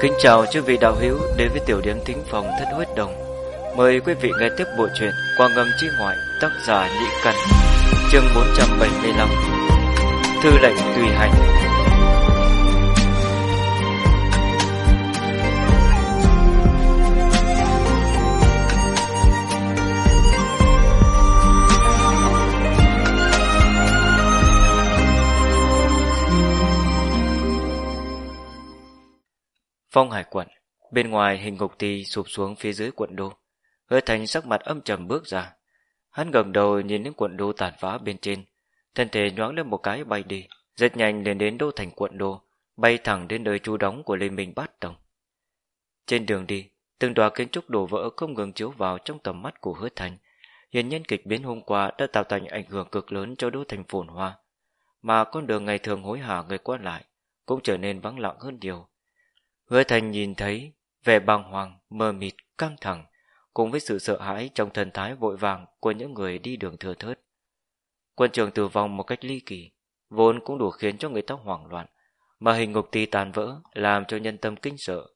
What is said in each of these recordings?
Kính chào chư vị đạo hữu đến với tiểu điểm thính phòng thất huyết đồng. Mời quý vị nghe tiếp bộ truyện qua ngâm chi ngoại tác giả Nhị Cần, chương 475. Thư lệnh tùy hành. Phong hải quận, bên ngoài hình ngục tì sụp xuống phía dưới quận đô. Hứa thành sắc mặt âm trầm bước ra. Hắn gần đầu nhìn những quận đô tàn phá bên trên. Thân thể nhoáng lên một cái bay đi. Rất nhanh lên đến đô thành quận đô, bay thẳng đến nơi trú đóng của Liên minh Bát Tông. Trên đường đi, từng tòa kiến trúc đổ vỡ không ngừng chiếu vào trong tầm mắt của hứa thành. Hiện nhân kịch biến hôm qua đã tạo thành ảnh hưởng cực lớn cho đô thành phồn hoa. Mà con đường ngày thường hối hả người qua lại cũng trở nên vắng lặng hơn nhiều Hứa thành nhìn thấy vẻ bàng hoàng, mờ mịt, căng thẳng, cùng với sự sợ hãi trong thần thái vội vàng của những người đi đường thừa thớt. Quân trường tử vong một cách ly kỳ, vốn cũng đủ khiến cho người ta hoảng loạn, mà hình ngục ti tàn vỡ làm cho nhân tâm kinh sợ.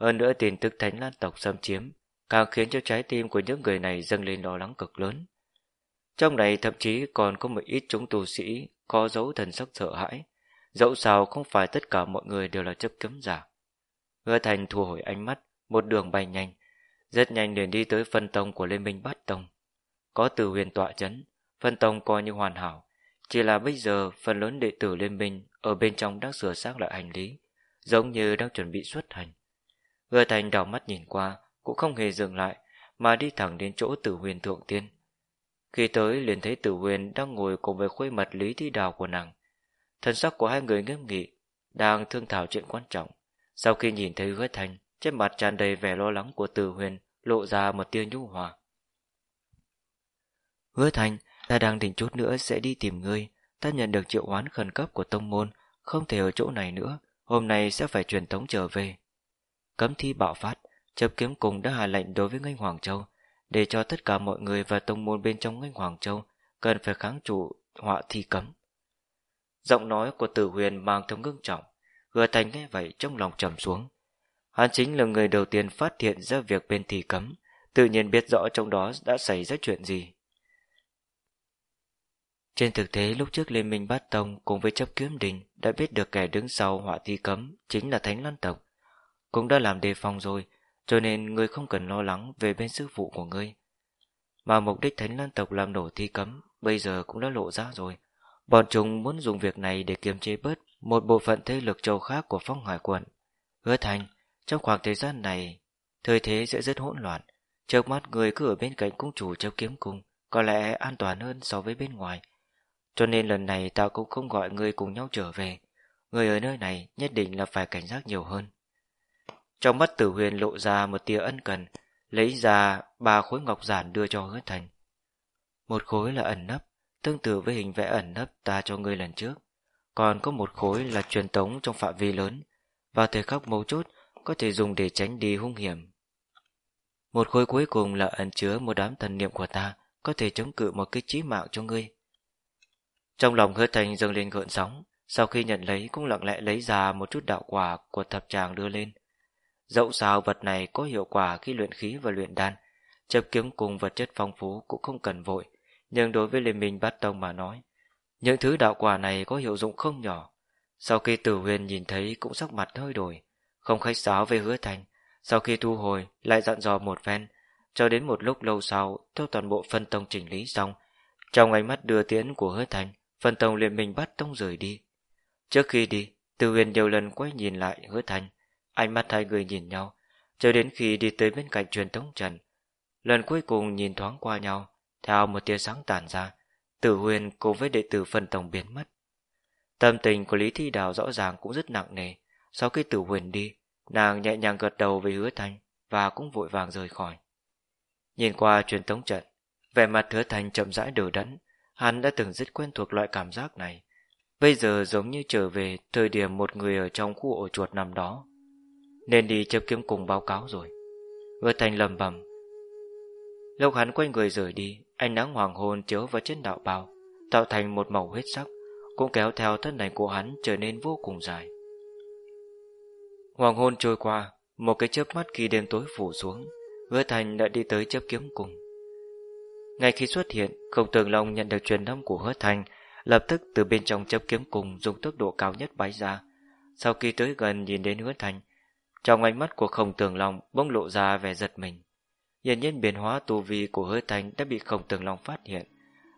Hơn nữa tin tức thánh lan tộc xâm chiếm, càng khiến cho trái tim của những người này dâng lên lo lắng cực lớn. Trong này thậm chí còn có một ít chúng tù sĩ có dấu thần sắc sợ hãi, dẫu sao không phải tất cả mọi người đều là chấp cấm giả. Hứa Thành thu hồi ánh mắt, một đường bay nhanh, rất nhanh liền đi tới phân tông của Liên minh Bát Tông. Có từ huyền tọa chấn, phân tông coi như hoàn hảo, chỉ là bây giờ phần lớn đệ tử Liên minh ở bên trong đang sửa xác lại hành lý, giống như đang chuẩn bị xuất hành. Hứa Thành đảo mắt nhìn qua, cũng không hề dừng lại, mà đi thẳng đến chỗ tử huyền thượng tiên. Khi tới liền thấy tử huyền đang ngồi cùng với khuê mật lý thi đào của nàng. Thần sắc của hai người nghiêm nghị, đang thương thảo chuyện quan trọng. Sau khi nhìn thấy hứa thành, trên mặt tràn đầy vẻ lo lắng của Từ Huyền lộ ra một tia nhu hòa. Hứa thành, ta đang định chút nữa sẽ đi tìm ngươi. Ta nhận được triệu oán khẩn cấp của tông môn, không thể ở chỗ này nữa. Hôm nay sẽ phải truyền tống trở về. Cấm thi bạo phát, chấp kiếm cùng đã hạ lệnh đối với ngành Hoàng Châu, để cho tất cả mọi người và tông môn bên trong ngành Hoàng Châu cần phải kháng trụ họa thi cấm. Giọng nói của Tử Huyền mang theo ngưng trọng, Hứa Thành nghe vậy trong lòng trầm xuống. Hắn chính là người đầu tiên phát hiện ra việc bên thì cấm, tự nhiên biết rõ trong đó đã xảy ra chuyện gì. Trên thực tế lúc trước Liên minh Bát Tông cùng với chấp kiếm đình đã biết được kẻ đứng sau họa thi cấm chính là Thánh Lan Tộc. Cũng đã làm đề phòng rồi, cho nên ngươi không cần lo lắng về bên sư phụ của ngươi. Mà mục đích Thánh Lan Tộc làm nổ thi cấm bây giờ cũng đã lộ ra rồi. Bọn chúng muốn dùng việc này để kiềm chế bớt một bộ phận thế lực châu khác của phong hải quận. Hứa thành, trong khoảng thời gian này, thời thế sẽ rất hỗn loạn. Trước mắt người cứ ở bên cạnh cung chủ châu kiếm cung, có lẽ an toàn hơn so với bên ngoài. Cho nên lần này ta cũng không gọi người cùng nhau trở về. Người ở nơi này nhất định là phải cảnh giác nhiều hơn. Trong mắt tử huyền lộ ra một tia ân cần, lấy ra ba khối ngọc giản đưa cho hứa thành. Một khối là ẩn nấp, tương tự với hình vẽ ẩn nấp ta cho ngươi lần trước còn có một khối là truyền tống trong phạm vi lớn, và thời khắc mấu chốt có thể dùng để tránh đi hung hiểm. Một khối cuối cùng là ẩn chứa một đám thần niệm của ta, có thể chống cự một cái chí mạng cho ngươi. Trong lòng hứa thành dâng lên gợn sóng, sau khi nhận lấy cũng lặng lẽ lấy ra một chút đạo quả của thập tràng đưa lên. Dẫu sao vật này có hiệu quả khi luyện khí và luyện đan, chấp kiếm cùng vật chất phong phú cũng không cần vội, nhưng đối với liên minh bát tông mà nói, những thứ đạo quả này có hiệu dụng không nhỏ. Sau khi tử huyền nhìn thấy cũng sắc mặt hơi đổi, không khách sáo về hứa thành. Sau khi thu hồi, lại dặn dò một phen, cho đến một lúc lâu sau, theo toàn bộ phân tông chỉnh lý xong. Trong ánh mắt đưa tiễn của hứa thành, phân tông liền mình bắt tông rời đi. Trước khi đi, tử huyền nhiều lần quay nhìn lại hứa thành, ánh mắt hai người nhìn nhau, cho đến khi đi tới bên cạnh truyền tống trần. Lần cuối cùng nhìn thoáng qua nhau, theo một tia sáng tàn ra, Tử huyền cùng với đệ tử phân tổng biến mất. Tâm tình của Lý Thi Đào rõ ràng cũng rất nặng nề. Sau khi tử huyền đi, nàng nhẹ nhàng gật đầu với hứa thanh và cũng vội vàng rời khỏi. Nhìn qua truyền tống trận, vẻ mặt hứa thanh chậm rãi đờ đẫn. Hắn đã từng rất quen thuộc loại cảm giác này. Bây giờ giống như trở về thời điểm một người ở trong khu ổ chuột nằm đó. Nên đi chấp kiếm cùng báo cáo rồi. Hứa thanh lầm bầm. Lúc hắn quay người rời đi, Ánh nắng hoàng hôn chiếu vào trên đạo bào Tạo thành một màu huyết sắc Cũng kéo theo thân ảnh của hắn trở nên vô cùng dài Hoàng hôn trôi qua, một cái chớp mắt khi đêm tối phủ xuống, hứa thành đã đi tới chớp kiếm cùng. Ngay khi xuất hiện, không tường long nhận được truyền âm của hứa thành, lập tức từ bên trong chớp kiếm cùng dùng tốc độ cao nhất bái ra. Sau khi tới gần nhìn đến hứa thành, trong ánh mắt của không tường long bỗng lộ ra vẻ giật mình. Hiển nhiên biến hóa tu vi của hứa thành đã bị Khổng tường long phát hiện.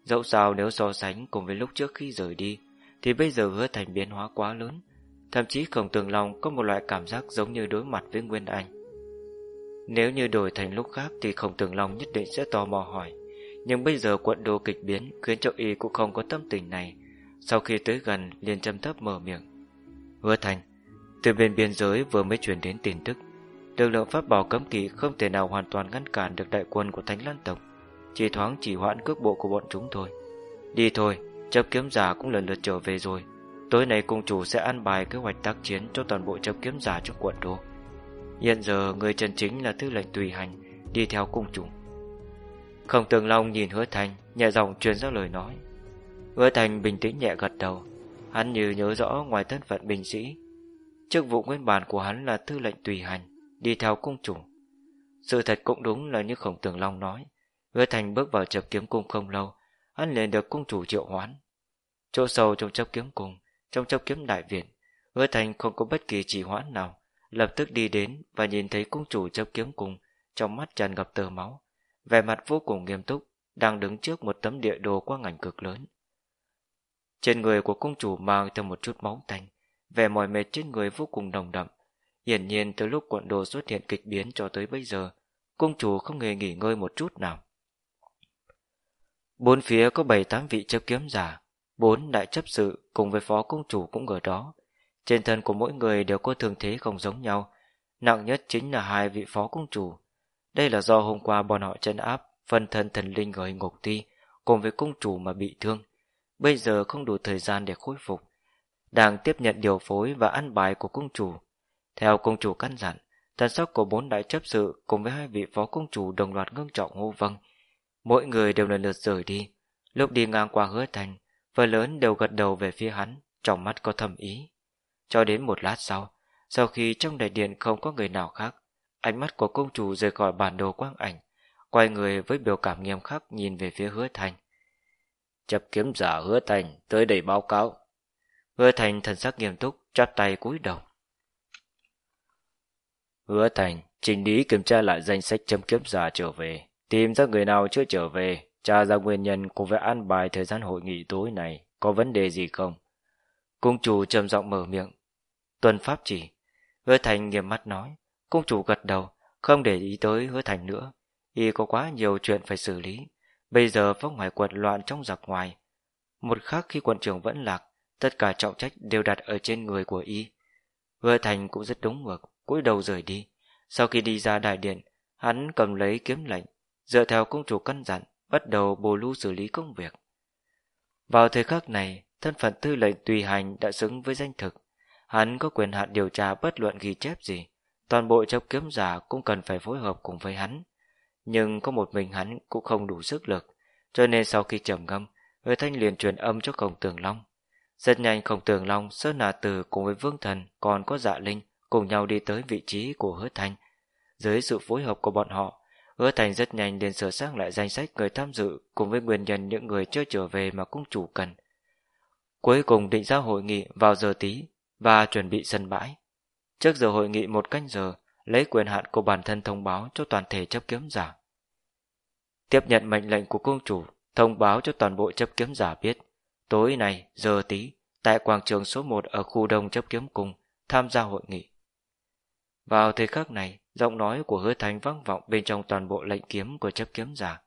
Dẫu sao nếu so sánh cùng với lúc trước khi rời đi, thì bây giờ hứa thành biến hóa quá lớn. Thậm chí Khổng tường long có một loại cảm giác giống như đối mặt với Nguyên Anh. Nếu như đổi thành lúc khác thì Khổng tường long nhất định sẽ tò mò hỏi. Nhưng bây giờ quận đô kịch biến khiến cho y cũng không có tâm tình này. Sau khi tới gần liền châm thấp mở miệng. Hứa thành, từ bên biên giới vừa mới truyền đến tin tức. Lực lượng pháp bảo cấm kỵ không thể nào hoàn toàn ngăn cản được đại quân của Thánh Lan Tộc. Chỉ thoáng chỉ hoãn cước bộ của bọn chúng thôi. Đi thôi, chấp kiếm giả cũng lần lượt trở về rồi. Tối nay cung chủ sẽ an bài kế hoạch tác chiến cho toàn bộ chấp kiếm giả trong quận đô. Hiện giờ người chân chính là tư lệnh tùy hành, đi theo cung chủ. Không tường long nhìn hứa thành, nhẹ giọng truyền ra lời nói. Hứa thành bình tĩnh nhẹ gật đầu. Hắn như nhớ rõ ngoài thân phận binh sĩ. Chức vụ nguyên bản của hắn là tư lệnh tùy hành, đi theo cung chủ. Sự thật cũng đúng là như khổng tường long nói. Hứa thành bước vào chập kiếm cung không lâu, hắn liền được cung chủ triệu hoán. Chỗ sâu trong chấp kiếm cung, trong chấp kiếm đại viện, hứa thành không có bất kỳ chỉ hoãn nào, lập tức đi đến và nhìn thấy cung chủ chấp kiếm cung, trong mắt tràn ngập tơ máu, vẻ mặt vô cùng nghiêm túc, đang đứng trước một tấm địa đồ quang ảnh cực lớn. Trên người của cung chủ mang theo một chút máu tanh, vẻ mỏi mệt trên người vô cùng nồng đậm. Hiển nhiên từ lúc quận đồ xuất hiện kịch biến cho tới bây giờ, cung chủ không hề nghỉ ngơi một chút nào. Bốn phía có bảy tám vị chấp kiếm giả, bốn đại chấp sự cùng với phó cung chủ cũng ở đó. Trên thân của mỗi người đều có thương thế không giống nhau, nặng nhất chính là hai vị phó cung chủ. Đây là do hôm qua bọn họ chân áp phân thân thần linh ở hình ngục ti cùng với cung chủ mà bị thương. Bây giờ không đủ thời gian để khôi phục. Đang tiếp nhận điều phối và ăn bài của cung chủ. Theo cung chủ căn dặn, thần sắc của bốn đại chấp sự cùng với hai vị phó cung chủ đồng loạt ngưng trọng hô vâng. Mỗi người đều lần lượt rời đi. Lúc đi ngang qua hứa thành, phần lớn đều gật đầu về phía hắn, trong mắt có thầm ý. Cho đến một lát sau, sau khi trong đại điện không có người nào khác, ánh mắt của công chủ rời khỏi bản đồ quang ảnh, quay người với biểu cảm nghiêm khắc nhìn về phía hứa thành. Chấp kiếm giả hứa thành tới đây báo cáo. Hứa thành thần sắc nghiêm túc, chắp tay cúi đầu. Hứa thành, trình lý kiểm tra lại danh sách châm kiếp giả trở về, tìm ra người nào chưa trở về, tra ra nguyên nhân cùng với an bài thời gian hội nghị tối này, có vấn đề gì không? Cung chủ trầm giọng mở miệng. Tuần pháp chỉ. Hứa thành nghiêm mắt nói. Cung chủ gật đầu, không để ý tới hứa thành nữa. Y có quá nhiều chuyện phải xử lý. Bây giờ vóc ngoài quận loạn trong giặc ngoài. Một khắc khi quận trưởng vẫn lạc, tất cả trọng trách đều đặt ở trên người của Y. Hứa thành cũng rất đúng ngược, cúi đầu rời đi. Sau khi đi ra đại điện, hắn cầm lấy kiếm lệnh, dựa theo công chủ căn dặn, bắt đầu bồ lưu xử lý công việc. Vào thời khắc này, thân phận tư lệnh tùy hành đã xứng với danh thực. Hắn có quyền hạn điều tra bất luận ghi chép gì. Toàn bộ chấp kiếm giả cũng cần phải phối hợp cùng với hắn. Nhưng có một mình hắn cũng không đủ sức lực, cho nên sau khi trầm ngâm, người thanh liền truyền âm cho khổng tường long. Rất nhanh khổng tường long, sơn nà từ cùng với vương thần còn có dạ linh cùng nhau đi tới vị trí của hứa Thành. Dưới sự phối hợp của bọn họ, hứa thành rất nhanh liền sửa sang lại danh sách người tham dự cùng với nguyên nhân những người chưa trở về mà cung chủ cần. Cuối cùng định ra hội nghị vào giờ tí và chuẩn bị sân bãi. Trước giờ hội nghị một canh giờ, lấy quyền hạn của bản thân thông báo cho toàn thể chấp kiếm giả. Tiếp nhận mệnh lệnh của cung chủ, thông báo cho toàn bộ chấp kiếm giả biết, tối nay, giờ tí, tại quảng trường số 1 ở khu đông chấp kiếm cung, tham gia hội nghị. Vào thời khắc này, giọng nói của hứa thành vang vọng bên trong toàn bộ lệnh kiếm của chấp kiếm giả.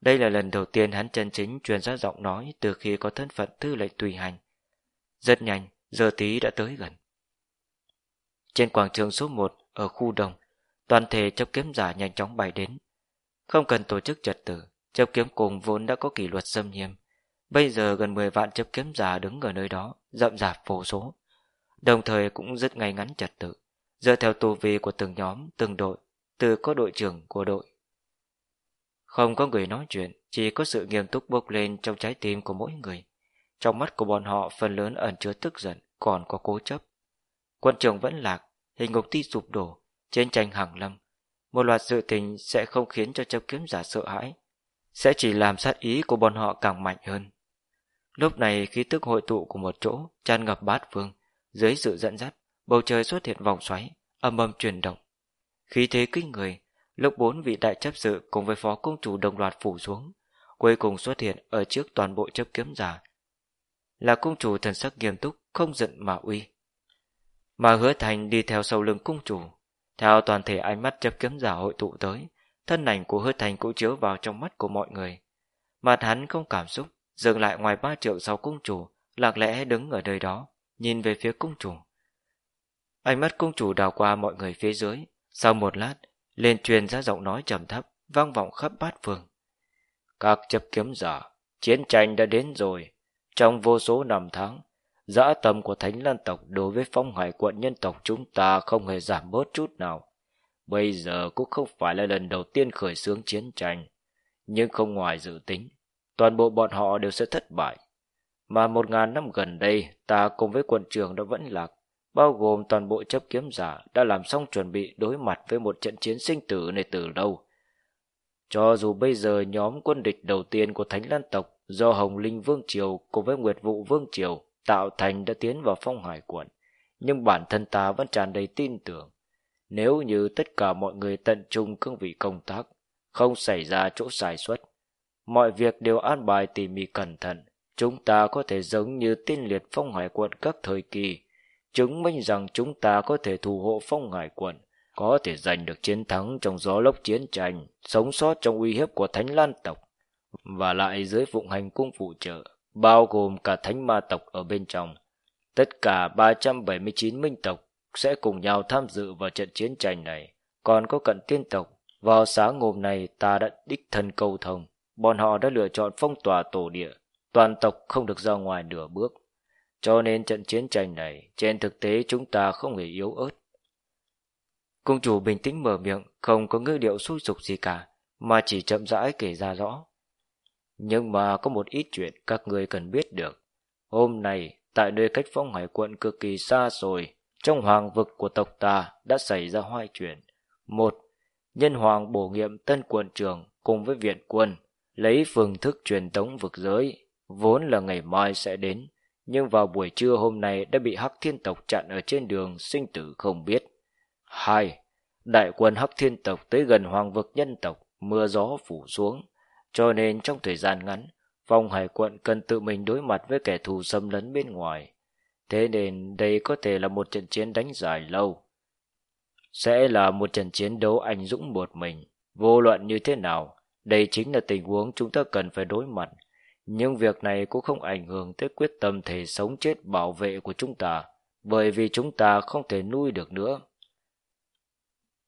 Đây là lần đầu tiên hắn chân chính truyền ra giọng nói từ khi có thân phận tư lệnh tùy hành. Rất nhanh, giờ tí đã tới gần. Trên quảng trường số 1 ở khu đồng, toàn thể chấp kiếm giả nhanh chóng bay đến. Không cần tổ chức trật tự, chấp kiếm cùng vốn đã có kỷ luật xâm nghiêm. Bây giờ gần 10 vạn chấp kiếm giả đứng ở nơi đó, rậm rạp vô số. Đồng thời cũng rất ngay ngắn trật tự, dựa theo tu vi của từng nhóm, từng đội, từ có đội trưởng của đội. Không có người nói chuyện, chỉ có sự nghiêm túc bốc lên trong trái tim của mỗi người. Trong mắt của bọn họ phần lớn ẩn chứa tức giận, còn có cố chấp. Quân trường vẫn lạc, hình ngục ti sụp đổ, chiến tranh hàng lâm. Một loạt sự tình sẽ không khiến cho chấp kiếm giả sợ hãi, sẽ chỉ làm sát ý của bọn họ càng mạnh hơn. Lúc này khí tức hội tụ của một chỗ tràn ngập bát phương, dưới sự dẫn dắt, bầu trời xuất hiện vòng xoáy, âm âm chuyển động. Khí thế kinh người, lúc bốn vị đại chấp sự cùng với phó công chủ đồng loạt phủ xuống, cuối cùng xuất hiện ở trước toàn bộ chấp kiếm giả. Là công chủ thần sắc nghiêm túc, không giận mà uy. Mà hứa thành đi theo sau lưng cung chủ, theo toàn thể ánh mắt chấp kiếm giả hội tụ tới, thân ảnh của hứa thành cũng chiếu vào trong mắt của mọi người. Mặt hắn không cảm xúc, dừng lại ngoài ba triệu sau cung chủ, lạc lẽ đứng ở nơi đó, nhìn về phía cung chủ. Ánh mắt cung chủ đào qua mọi người phía dưới, sau một lát, lên truyền ra giọng nói trầm thấp, vang vọng khắp bát phương. Các chấp kiếm giả, chiến tranh đã đến rồi. Trong vô số năm tháng, dã tâm của Thánh Lan tộc đối với phong hải quận nhân tộc chúng ta không hề giảm bớt chút nào. Bây giờ cũng không phải là lần đầu tiên khởi xướng chiến tranh, nhưng không ngoài dự tính, toàn bộ bọn họ đều sẽ thất bại. Mà một ngàn năm gần đây, ta cùng với quận trường đã vẫn lạc, bao gồm toàn bộ chấp kiếm giả đã làm xong chuẩn bị đối mặt với một trận chiến sinh tử này từ lâu. Cho dù bây giờ nhóm quân địch đầu tiên của Thánh Lan tộc do Hồng Linh Vương Triều cùng với Nguyệt Vụ Vương Triều tạo thành đã tiến vào phong hải quận, nhưng bản thân ta vẫn tràn đầy tin tưởng. Nếu như tất cả mọi người tận trung cương vị công tác, không xảy ra chỗ sai suất, mọi việc đều an bài tỉ mỉ cẩn thận, chúng ta có thể giống như tiên liệt phong hải quận các thời kỳ, chứng minh rằng chúng ta có thể thủ hộ phong hải quận, có thể giành được chiến thắng trong gió lốc chiến tranh, sống sót trong uy hiếp của Thánh Lan tộc, và lại dưới phụng hành cung phụ trợ, bao gồm cả Thánh Ma tộc ở bên trong. Tất cả 379 minh tộc sẽ cùng nhau tham dự vào trận chiến tranh này. Còn có cận tiên tộc, vào sáng hôm nay ta đã đích thân cầu thông, bọn họ đã lựa chọn phong tỏa tổ địa, toàn tộc không được ra ngoài nửa bước. Cho nên trận chiến tranh này, trên thực tế chúng ta không hề yếu ớt. Cung chủ bình tĩnh mở miệng, không có ngữ điệu xui sụp gì cả, mà chỉ chậm rãi kể ra rõ. Nhưng mà có một ít chuyện các người cần biết được. Hôm nay, tại nơi cách phong hải quận cực kỳ xa rồi trong hoàng vực của tộc ta đã xảy ra hai chuyện. Một, nhân hoàng bổ nghiệm tân quận trường cùng với viện quân, lấy phương thức truyền tống vực giới, vốn là ngày mai sẽ đến, nhưng vào buổi trưa hôm nay đã bị Hắc Thiên tộc chặn ở trên đường sinh tử không biết. 2. Đại quân Hắc Thiên tộc tới gần hoàng vực nhân tộc, mưa gió phủ xuống, cho nên trong thời gian ngắn, phòng Hải quận cần tự mình đối mặt với kẻ thù xâm lấn bên ngoài. Thế nên đây có thể là một trận chiến đánh dài lâu. Sẽ là một trận chiến đấu anh dũng một mình. Vô luận như thế nào, đây chính là tình huống chúng ta cần phải đối mặt. Nhưng việc này cũng không ảnh hưởng tới quyết tâm thể sống chết bảo vệ của chúng ta, bởi vì chúng ta không thể nuôi được nữa.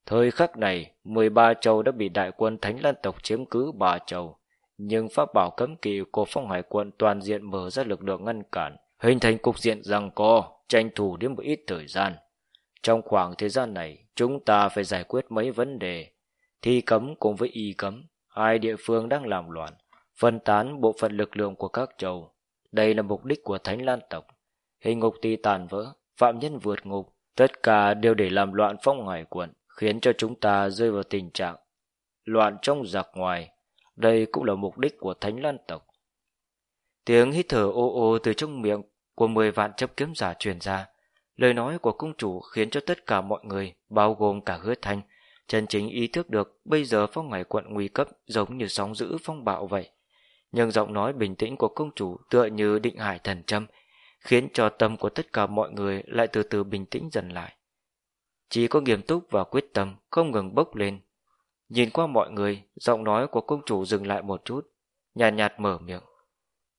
Thời khắc này, 13 châu đã bị đại quân Thánh Lan tộc chiếm cứ ba châu, nhưng pháp bảo cấm kỵ của phong hải quân toàn diện mở ra lực lượng ngăn cản, hình thành cục diện rằng co, tranh thủ đến một ít thời gian. Trong khoảng thời gian này, chúng ta phải giải quyết mấy vấn đề. Thi cấm cùng với y cấm, hai địa phương đang làm loạn, phân tán bộ phận lực lượng của các châu. Đây là mục đích của Thánh Lan tộc. Hình ngục ti tàn vỡ, phạm nhân vượt ngục, tất cả đều để làm loạn phong ngoài quận, khiến cho chúng ta rơi vào tình trạng loạn trong giặc ngoài. Đây cũng là mục đích của Thánh Lan tộc. Tiếng hít thở ô ô từ trong miệng của mười vạn chấp kiếm giả truyền ra. Lời nói của cung chủ khiến cho tất cả mọi người, bao gồm cả hứa thanh, chân chính ý thức được bây giờ phong hải quận nguy cấp giống như sóng giữ phong bạo vậy. Nhưng giọng nói bình tĩnh của công chủ tựa như định hải thần châm, khiến cho tâm của tất cả mọi người lại từ từ bình tĩnh dần lại. Chỉ có nghiêm túc và quyết tâm không ngừng bốc lên. Nhìn qua mọi người, giọng nói của công chủ dừng lại một chút, nhàn nhạt, nhạt mở miệng.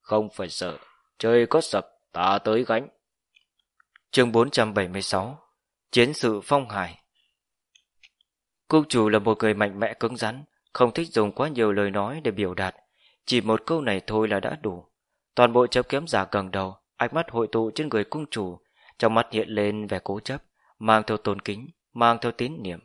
Không phải sợ, trời có sập, ta tới gánh. chương 476 Chiến sự phong hải công chủ là một người mạnh mẽ cứng rắn, không thích dùng quá nhiều lời nói để biểu đạt. Chỉ một câu này thôi là đã đủ. Toàn bộ chấp kiếm giả gần đầu, ánh mắt hội tụ trên người cung chủ, trong mắt hiện lên vẻ cố chấp, mang theo tôn kính, mang theo tín niệm.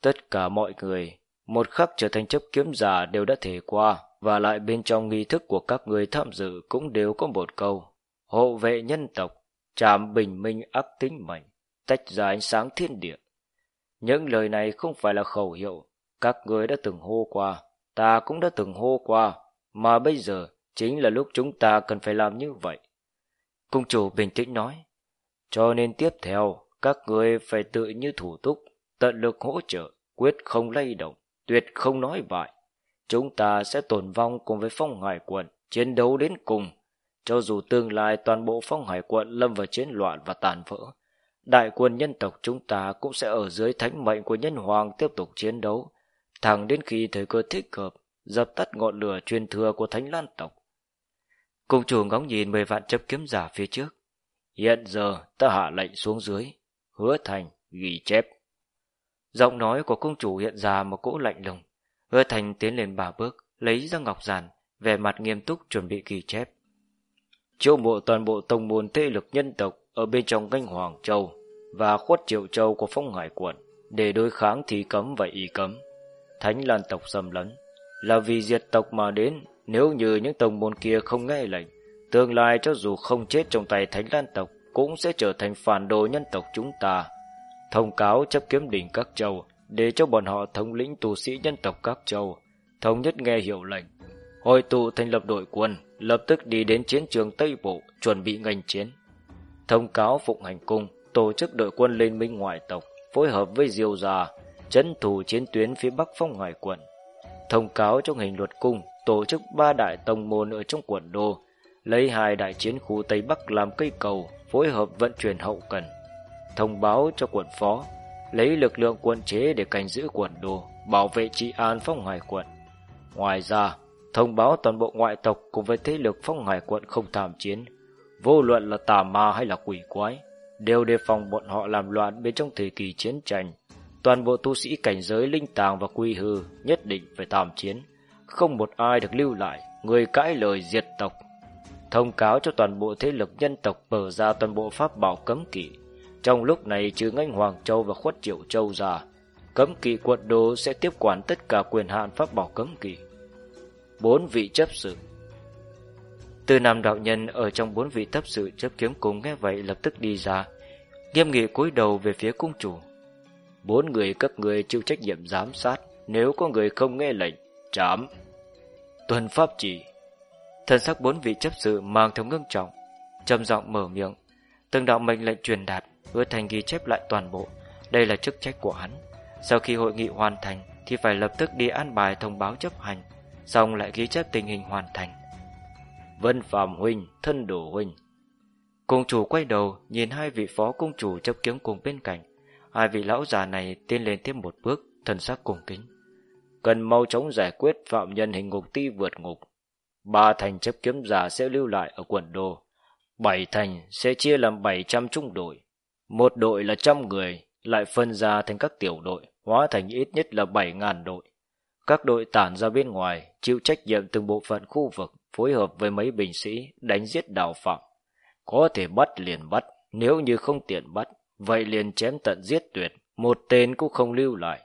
Tất cả mọi người, một khắc trở thành chấp kiếm giả đều đã thể qua, và lại bên trong nghi thức của các người tham dự cũng đều có một câu. Hộ vệ nhân tộc, trảm bình minh ác tính mệnh, tách ra ánh sáng thiên địa. Những lời này không phải là khẩu hiệu, các người đã từng hô qua, ta cũng đã từng hô qua, mà bây giờ chính là lúc chúng ta cần phải làm như vậy. Cung chủ bình tĩnh nói, cho nên tiếp theo, các người phải tự như thủ túc, tận lực hỗ trợ, quyết không lay động, tuyệt không nói bại. Chúng ta sẽ tồn vong cùng với phong hải quận, chiến đấu đến cùng. Cho dù tương lai toàn bộ phong hải quận lâm vào chiến loạn và tàn vỡ, đại quân nhân tộc chúng ta cũng sẽ ở dưới thánh mệnh của nhân hoàng tiếp tục chiến đấu, thẳng đến khi thời cơ thích hợp, dập tắt ngọn lửa truyền thừa của thánh lan tộc. Cung chủ ngóng nhìn mười vạn chấp kiếm giả phía trước. Hiện giờ ta hạ lệnh xuống dưới, hứa thành, ghi chép. Giọng nói của cung chủ hiện ra một cỗ lạnh lùng. Hứa thành tiến lên ba bước, lấy ra ngọc giản, vẻ mặt nghiêm túc chuẩn bị ghi chép. Chiêu mộ toàn bộ tông môn thế lực nhân tộc ở bên trong canh Hoàng Châu và khuất triệu châu của phong hải quận để đối kháng thì cấm và y cấm. Thánh Lan tộc xâm lấn là vì diệt tộc mà đến, nếu như những tông môn kia không nghe lệnh, tương lai cho dù không chết trong tay Thánh Lan tộc, cũng sẽ trở thành phản đồ nhân tộc chúng ta. Thông cáo chấp kiếm đỉnh các châu, để cho bọn họ thống lĩnh tù sĩ nhân tộc các châu, thống nhất nghe hiệu lệnh hội tụ thành lập đội quân, lập tức đi đến chiến trường Tây Bộ, chuẩn bị ngành chiến thông cáo Phụng Hành Cung, tổ chức đội quân liên minh ngoại tộc, phối hợp với Diêu già chấn thủ chiến tuyến phía Bắc Phong Hải quận. Thông cáo trong hình luật cung tổ chức ba đại tông môn ở trong quận đô, lấy hai đại chiến khu Tây Bắc làm cây cầu, phối hợp vận chuyển hậu cần. Thông báo cho quận phó, lấy lực lượng quân chế để canh giữ quận đô, bảo vệ trị an Phong Hải quận. Ngoài ra, thông báo toàn bộ ngoại tộc cùng với thế lực Phong Hải quận không tham chiến, vô luận là tà ma hay là quỷ quái, đều đề phòng bọn họ làm loạn bên trong thời kỳ chiến tranh. Toàn bộ tu sĩ cảnh giới linh tàng và quy hư nhất định phải tham chiến, không một ai được lưu lại, người cãi lời diệt tộc. Thông cáo cho toàn bộ thế lực nhân tộc bờ ra toàn bộ pháp bảo cấm kỵ. Trong lúc này trừ nganh Hoàng Châu và khuất Triệu Châu ra, cấm kỵ quận đô sẽ tiếp quản tất cả quyền hạn pháp bảo cấm kỵ. Bốn vị chấp sự từ nam đạo nhân ở trong bốn vị thấp sự chấp kiếm cùng nghe vậy lập tức đi ra, nghiêm nghị cúi đầu về phía cung chủ. Bốn người các người chịu trách nhiệm giám sát, nếu có người không nghe lệnh, trảm. Tuần pháp chỉ. Thần sắc bốn vị chấp sự mang theo ngưng trọng, trầm giọng mở miệng, từng đạo mệnh lệnh truyền đạt, hứa thành ghi chép lại toàn bộ. Đây là chức trách của hắn. Sau khi hội nghị hoàn thành thì phải lập tức đi an bài thông báo chấp hành, xong lại ghi chép tình hình hoàn thành. Vân Phạm Huynh, thân đủ Huynh. Cung chủ quay đầu, nhìn hai vị phó cung chủ chấp kiếm cùng bên cạnh. Hai vị lão già này tiến lên tiếp một bước, thần sắc cùng kính. Cần mau chóng giải quyết phạm nhân hình ngục ti vượt ngục. Ba thành chấp kiếm giả sẽ lưu lại ở quận đô. Bảy thành sẽ chia làm bảy trăm trung đội. Một đội là trăm người, lại phân ra thành các tiểu đội, hóa thành ít nhất là bảy ngàn đội. Các đội tản ra bên ngoài, chịu trách nhiệm từng bộ phận khu vực, phối hợp với mấy binh sĩ đánh giết đào phạm. Có thể bắt liền bắt, nếu như không tiện bắt, vậy liền chém tận giết tuyệt, một tên cũng không lưu lại.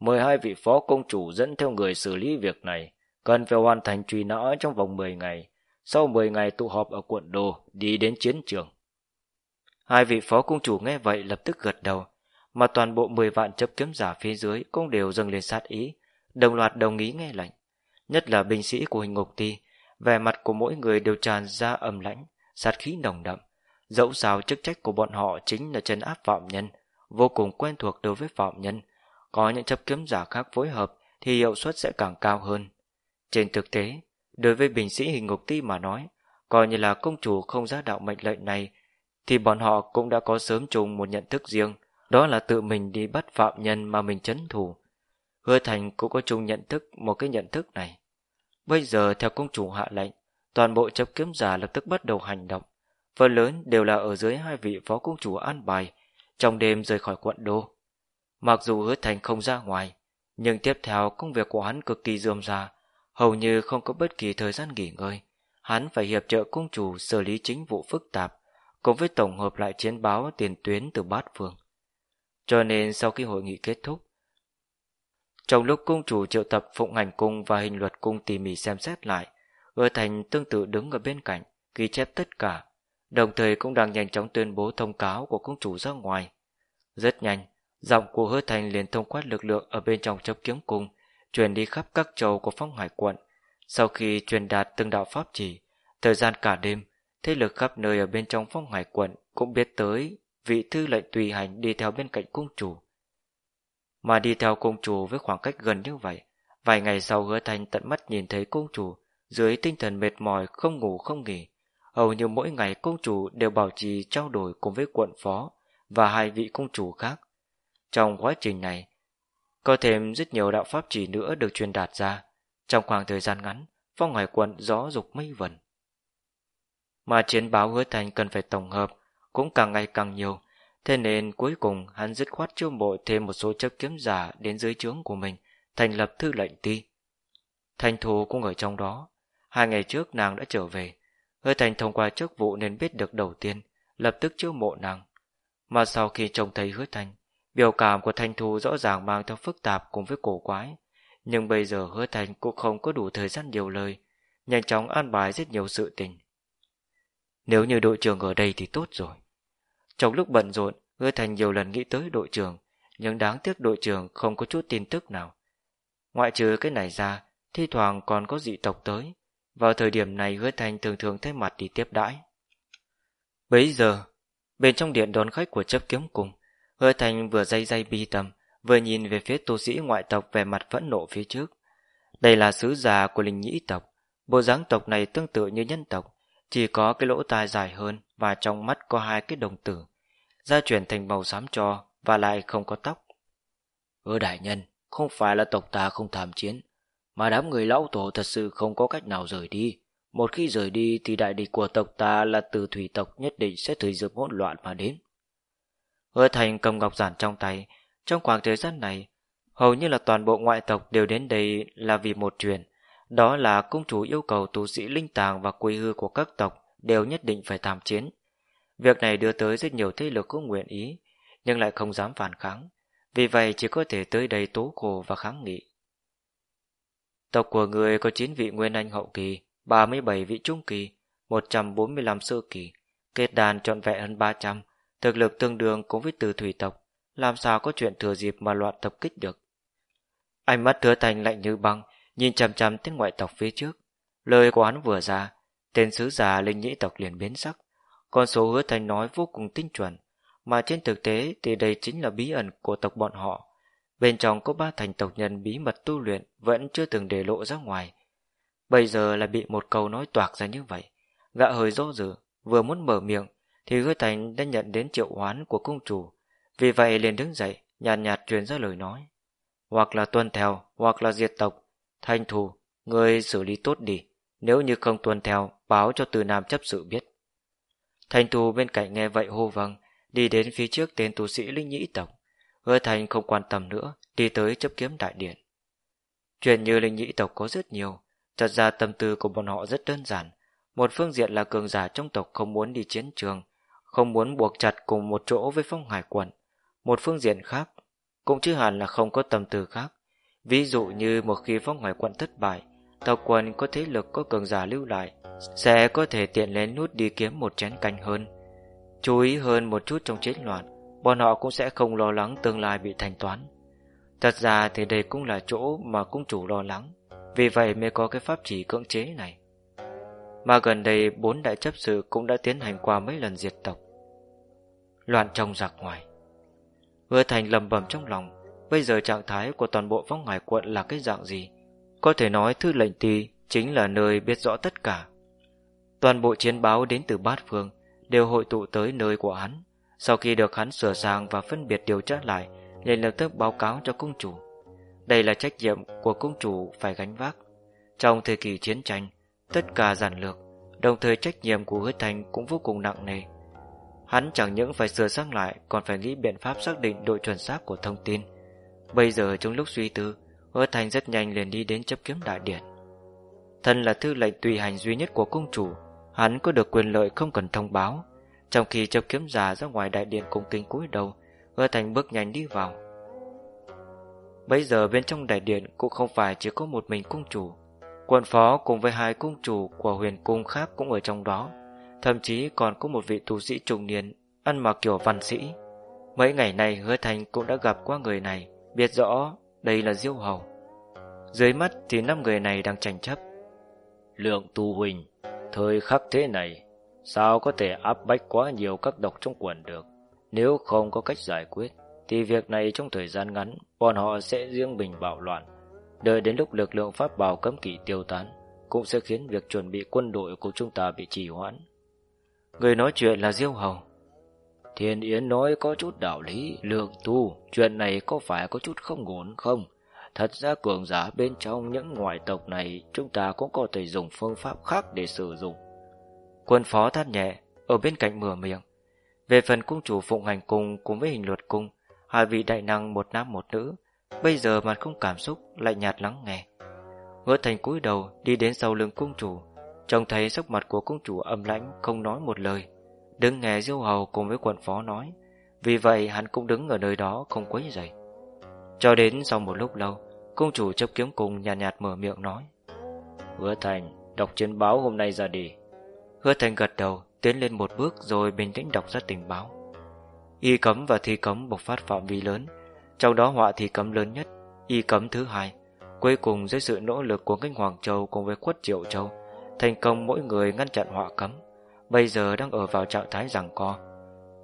Mời hai vị phó công chủ dẫn theo người xử lý việc này, cần phải hoàn thành truy nã trong vòng 10 ngày, sau 10 ngày tụ họp ở quận Đô, đi đến chiến trường. Hai vị phó công chủ nghe vậy lập tức gật đầu, mà toàn bộ 10 vạn chấp kiếm giả phía dưới cũng đều dâng lên sát ý, đồng loạt đồng ý nghe lệnh. Nhất là binh sĩ của hình ngục ti, vẻ mặt của mỗi người đều tràn ra âm lãnh, sát khí nồng đậm. Dẫu sao chức trách của bọn họ chính là trấn áp phạm nhân, vô cùng quen thuộc đối với phạm nhân. Có những chấp kiếm giả khác phối hợp thì hiệu suất sẽ càng cao hơn. Trên thực tế, đối với bình sĩ hình ngục ti mà nói, coi như là công chủ không ra đạo mệnh lệnh này, thì bọn họ cũng đã có sớm chung một nhận thức riêng, đó là tự mình đi bắt phạm nhân mà mình chấn thủ. Hứa Thành cũng có chung nhận thức một cái nhận thức này. Bây giờ theo công chủ hạ lệnh, toàn bộ chấp kiếm giả lập tức bắt đầu hành động. Phần lớn đều là ở dưới hai vị phó công chủ an bài, trong đêm rời khỏi quận đô. Mặc dù hứa thành không ra ngoài, nhưng tiếp theo công việc của hắn cực kỳ dườm ra, hầu như không có bất kỳ thời gian nghỉ ngơi. Hắn phải hiệp trợ công chủ xử lý chính vụ phức tạp, cùng với tổng hợp lại chiến báo tiền tuyến từ bát phương. Cho nên sau khi hội nghị kết thúc, trong lúc cung chủ triệu tập phụng hành cung và hình luật cung tỉ mỉ xem xét lại, Ưa Thành tương tự đứng ở bên cạnh, ghi chép tất cả, đồng thời cũng đang nhanh chóng tuyên bố thông cáo của cung chủ ra ngoài. Rất nhanh, giọng của hứa thành liền thông quát lực lượng ở bên trong chấp kiếm cung, truyền đi khắp các châu của phong hải quận. Sau khi truyền đạt từng đạo pháp chỉ, thời gian cả đêm, thế lực khắp nơi ở bên trong phong hải quận cũng biết tới vị thư lệnh tùy hành đi theo bên cạnh cung chủ. Mà đi theo cung chủ với khoảng cách gần như vậy, vài ngày sau hứa thành tận mắt nhìn thấy cung chủ dưới tinh thần mệt mỏi không ngủ không nghỉ. Hầu như mỗi ngày công chủ đều bảo trì trao đổi cùng với quận phó và hai vị công chủ khác. Trong quá trình này, có thêm rất nhiều đạo pháp chỉ nữa được truyền đạt ra. Trong khoảng thời gian ngắn, phong ngoài quận gió dục mây vần. Mà chiến báo hứa thành cần phải tổng hợp, cũng càng ngày càng nhiều. Thế nên cuối cùng hắn dứt khoát chiêu mộ thêm một số chấp kiếm giả đến dưới trướng của mình, thành lập thư lệnh ti. Thành thù cũng ở trong đó. Hai ngày trước nàng đã trở về. Hứa thành thông qua chức vụ nên biết được đầu tiên, lập tức chiêu mộ nàng. Mà sau khi trông thấy hứa thành, biểu cảm của thanh thu rõ ràng mang theo phức tạp cùng với cổ quái. Nhưng bây giờ hứa thành cũng không có đủ thời gian nhiều lời, nhanh chóng an bài rất nhiều sự tình. Nếu như đội trưởng ở đây thì tốt rồi. Trong lúc bận rộn, hứa thành nhiều lần nghĩ tới đội trưởng, nhưng đáng tiếc đội trưởng không có chút tin tức nào. Ngoại trừ cái này ra, thi thoảng còn có dị tộc tới. Vào thời điểm này hứa thành thường thường thay mặt đi tiếp đãi. Bấy giờ, bên trong điện đón khách của chấp kiếm cùng, hứa thành vừa dây dây bi tầm, vừa nhìn về phía tu sĩ ngoại tộc về mặt phẫn nộ phía trước. Đây là sứ giả của linh nhĩ tộc. Bộ dáng tộc này tương tự như nhân tộc, chỉ có cái lỗ tai dài hơn và trong mắt có hai cái đồng tử. Da chuyển thành màu xám cho và lại không có tóc. Hứa đại nhân, không phải là tộc ta không tham chiến, mà đám người lão tổ thật sự không có cách nào rời đi. Một khi rời đi thì đại địch của tộc ta là từ thủy tộc nhất định sẽ thời dược hỗn loạn mà đến. Hứa thành cầm ngọc giản trong tay, trong khoảng thời gian này, hầu như là toàn bộ ngoại tộc đều đến đây là vì một chuyện, đó là cung chủ yêu cầu tu sĩ linh tàng và quy hư của các tộc đều nhất định phải tham chiến. Việc này đưa tới rất nhiều thế lực cũng nguyện ý, nhưng lại không dám phản kháng, vì vậy chỉ có thể tới đây tố khổ và kháng nghị. Tộc của người có 9 vị nguyên anh hậu kỳ, 37 vị trung kỳ, 145 sơ kỳ, kết đàn trọn vẹn hơn 300, thực lực tương đương cũng với từ thủy tộc, làm sao có chuyện thừa dịp mà loạn tập kích được. Ánh mắt thừa thành lạnh như băng, nhìn chằm chằm tên ngoại tộc phía trước. Lời của hắn vừa ra, tên sứ giả linh nhĩ tộc liền biến sắc. Con số hứa thành nói vô cùng tinh chuẩn, mà trên thực tế thì đây chính là bí ẩn của tộc bọn họ. Bên trong có ba thành tộc nhân bí mật tu luyện vẫn chưa từng để lộ ra ngoài. Bây giờ là bị một câu nói toạc ra như vậy. Gã hơi do dự, vừa muốn mở miệng, thì hứa thành đã nhận đến triệu hoán của cung chủ. Vì vậy liền đứng dậy, nhàn nhạt, nhạt truyền ra lời nói. Hoặc là tuân theo, hoặc là diệt tộc. Thanh thù, người xử lý tốt đi. Nếu như không tuân theo, báo cho từ nam chấp sự biết. Thanh thù bên cạnh nghe vậy hô vâng, đi đến phía trước tên tu sĩ linh nhĩ tộc. Hứa thành không quan tâm nữa, đi tới chấp kiếm đại điện. Chuyện như linh nhĩ tộc có rất nhiều, thật ra tâm tư của bọn họ rất đơn giản. Một phương diện là cường giả trong tộc không muốn đi chiến trường, không muốn buộc chặt cùng một chỗ với phong hải quận. Một phương diện khác, cũng chứ hẳn là không có tâm tư khác. Ví dụ như một khi phong hải quận thất bại, tộc quần có thế lực có cường giả lưu lại, sẽ có thể tiện lén nút đi kiếm một chén canh hơn. Chú ý hơn một chút trong chiến loạn, bọn họ cũng sẽ không lo lắng tương lai bị thanh toán. Thật ra thì đây cũng là chỗ mà cung chủ lo lắng, vì vậy mới có cái pháp chỉ cưỡng chế này. Mà gần đây bốn đại chấp sự cũng đã tiến hành qua mấy lần diệt tộc. Loạn trong giặc ngoài. Hứa thành lầm bầm trong lòng, bây giờ trạng thái của toàn bộ phong hải quận là cái dạng gì? Có thể nói thư lệnh tì chính là nơi biết rõ tất cả. Toàn bộ chiến báo đến từ bát phương đều hội tụ tới nơi của hắn. Sau khi được hắn sửa sang và phân biệt điều tra lại, liền lập tức báo cáo cho cung chủ. Đây là trách nhiệm của cung chủ phải gánh vác. Trong thời kỳ chiến tranh, tất cả giản lược, đồng thời trách nhiệm của hứa thành cũng vô cùng nặng nề. Hắn chẳng những phải sửa sang lại, còn phải nghĩ biện pháp xác định độ chuẩn xác của thông tin. Bây giờ trong lúc suy tư, hứa thành rất nhanh liền đi đến chấp kiếm đại điện. Thân là thư lệnh tùy hành duy nhất của cung chủ, hắn có được quyền lợi không cần thông báo. Trong khi chấp kiếm giả ra ngoài đại điện cung kính cúi đầu, hứa thành bước nhanh đi vào. Bây giờ bên trong đại điện cũng không phải chỉ có một mình cung chủ. quân phó cùng với hai cung chủ của huyền cung khác cũng ở trong đó. Thậm chí còn có một vị tu sĩ trung niên ăn mặc kiểu văn sĩ. Mấy ngày nay hứa thành cũng đã gặp qua người này Biết rõ đây là diêu hầu Dưới mắt thì năm người này đang tranh chấp Lượng tu huỳnh Thời khắc thế này Sao có thể áp bách quá nhiều các độc trong quần được? Nếu không có cách giải quyết, Thì việc này trong thời gian ngắn, Bọn họ sẽ riêng bình bạo loạn. Đợi đến lúc lực lượng pháp bảo cấm kỵ tiêu tán, Cũng sẽ khiến việc chuẩn bị quân đội của chúng ta bị trì hoãn. Người nói chuyện là Diêu Hầu Thiên Yến nói có chút đạo lý, Lượng tu, Chuyện này có phải có chút không ổn không? Thật ra cường giả bên trong những ngoại tộc này, Chúng ta cũng có thể dùng phương pháp khác để sử dụng. Quân phó than nhẹ Ở bên cạnh mở miệng. Về phần cung chủ Phụng Hành Cung cùng với hình luật cung Hai vị đại năng một nam một nữ Bây giờ mặt không cảm xúc Lại nhạt lắng nghe. Hứa thành cúi đầu đi đến sau lưng cung chủ Trông thấy sắc mặt của cung chủ âm lãnh Không nói một lời. Đứng nghe diêu hầu cùng với quận phó nói Vì vậy hắn cũng đứng ở nơi đó không quấy rầy. Cho đến sau một lúc lâu Cung chủ chấp kiếm cùng nhạt, nhạt mở miệng nói Hứa thành Đọc chiến báo hôm nay ra đi. Hứa thành gật đầu, Tiến lên một bước rồi bình tĩnh đọc ra tình báo. Y cấm và thi cấm bộc phát phạm vi lớn, Trong đó họa thi cấm lớn nhất, Y cấm thứ hai, Cuối cùng dưới sự nỗ lực của Kinh Hoàng Châu cùng với Quất Triệu Châu, Thành công mỗi người ngăn chặn họa cấm, Bây giờ đang ở vào trạng thái rằng co.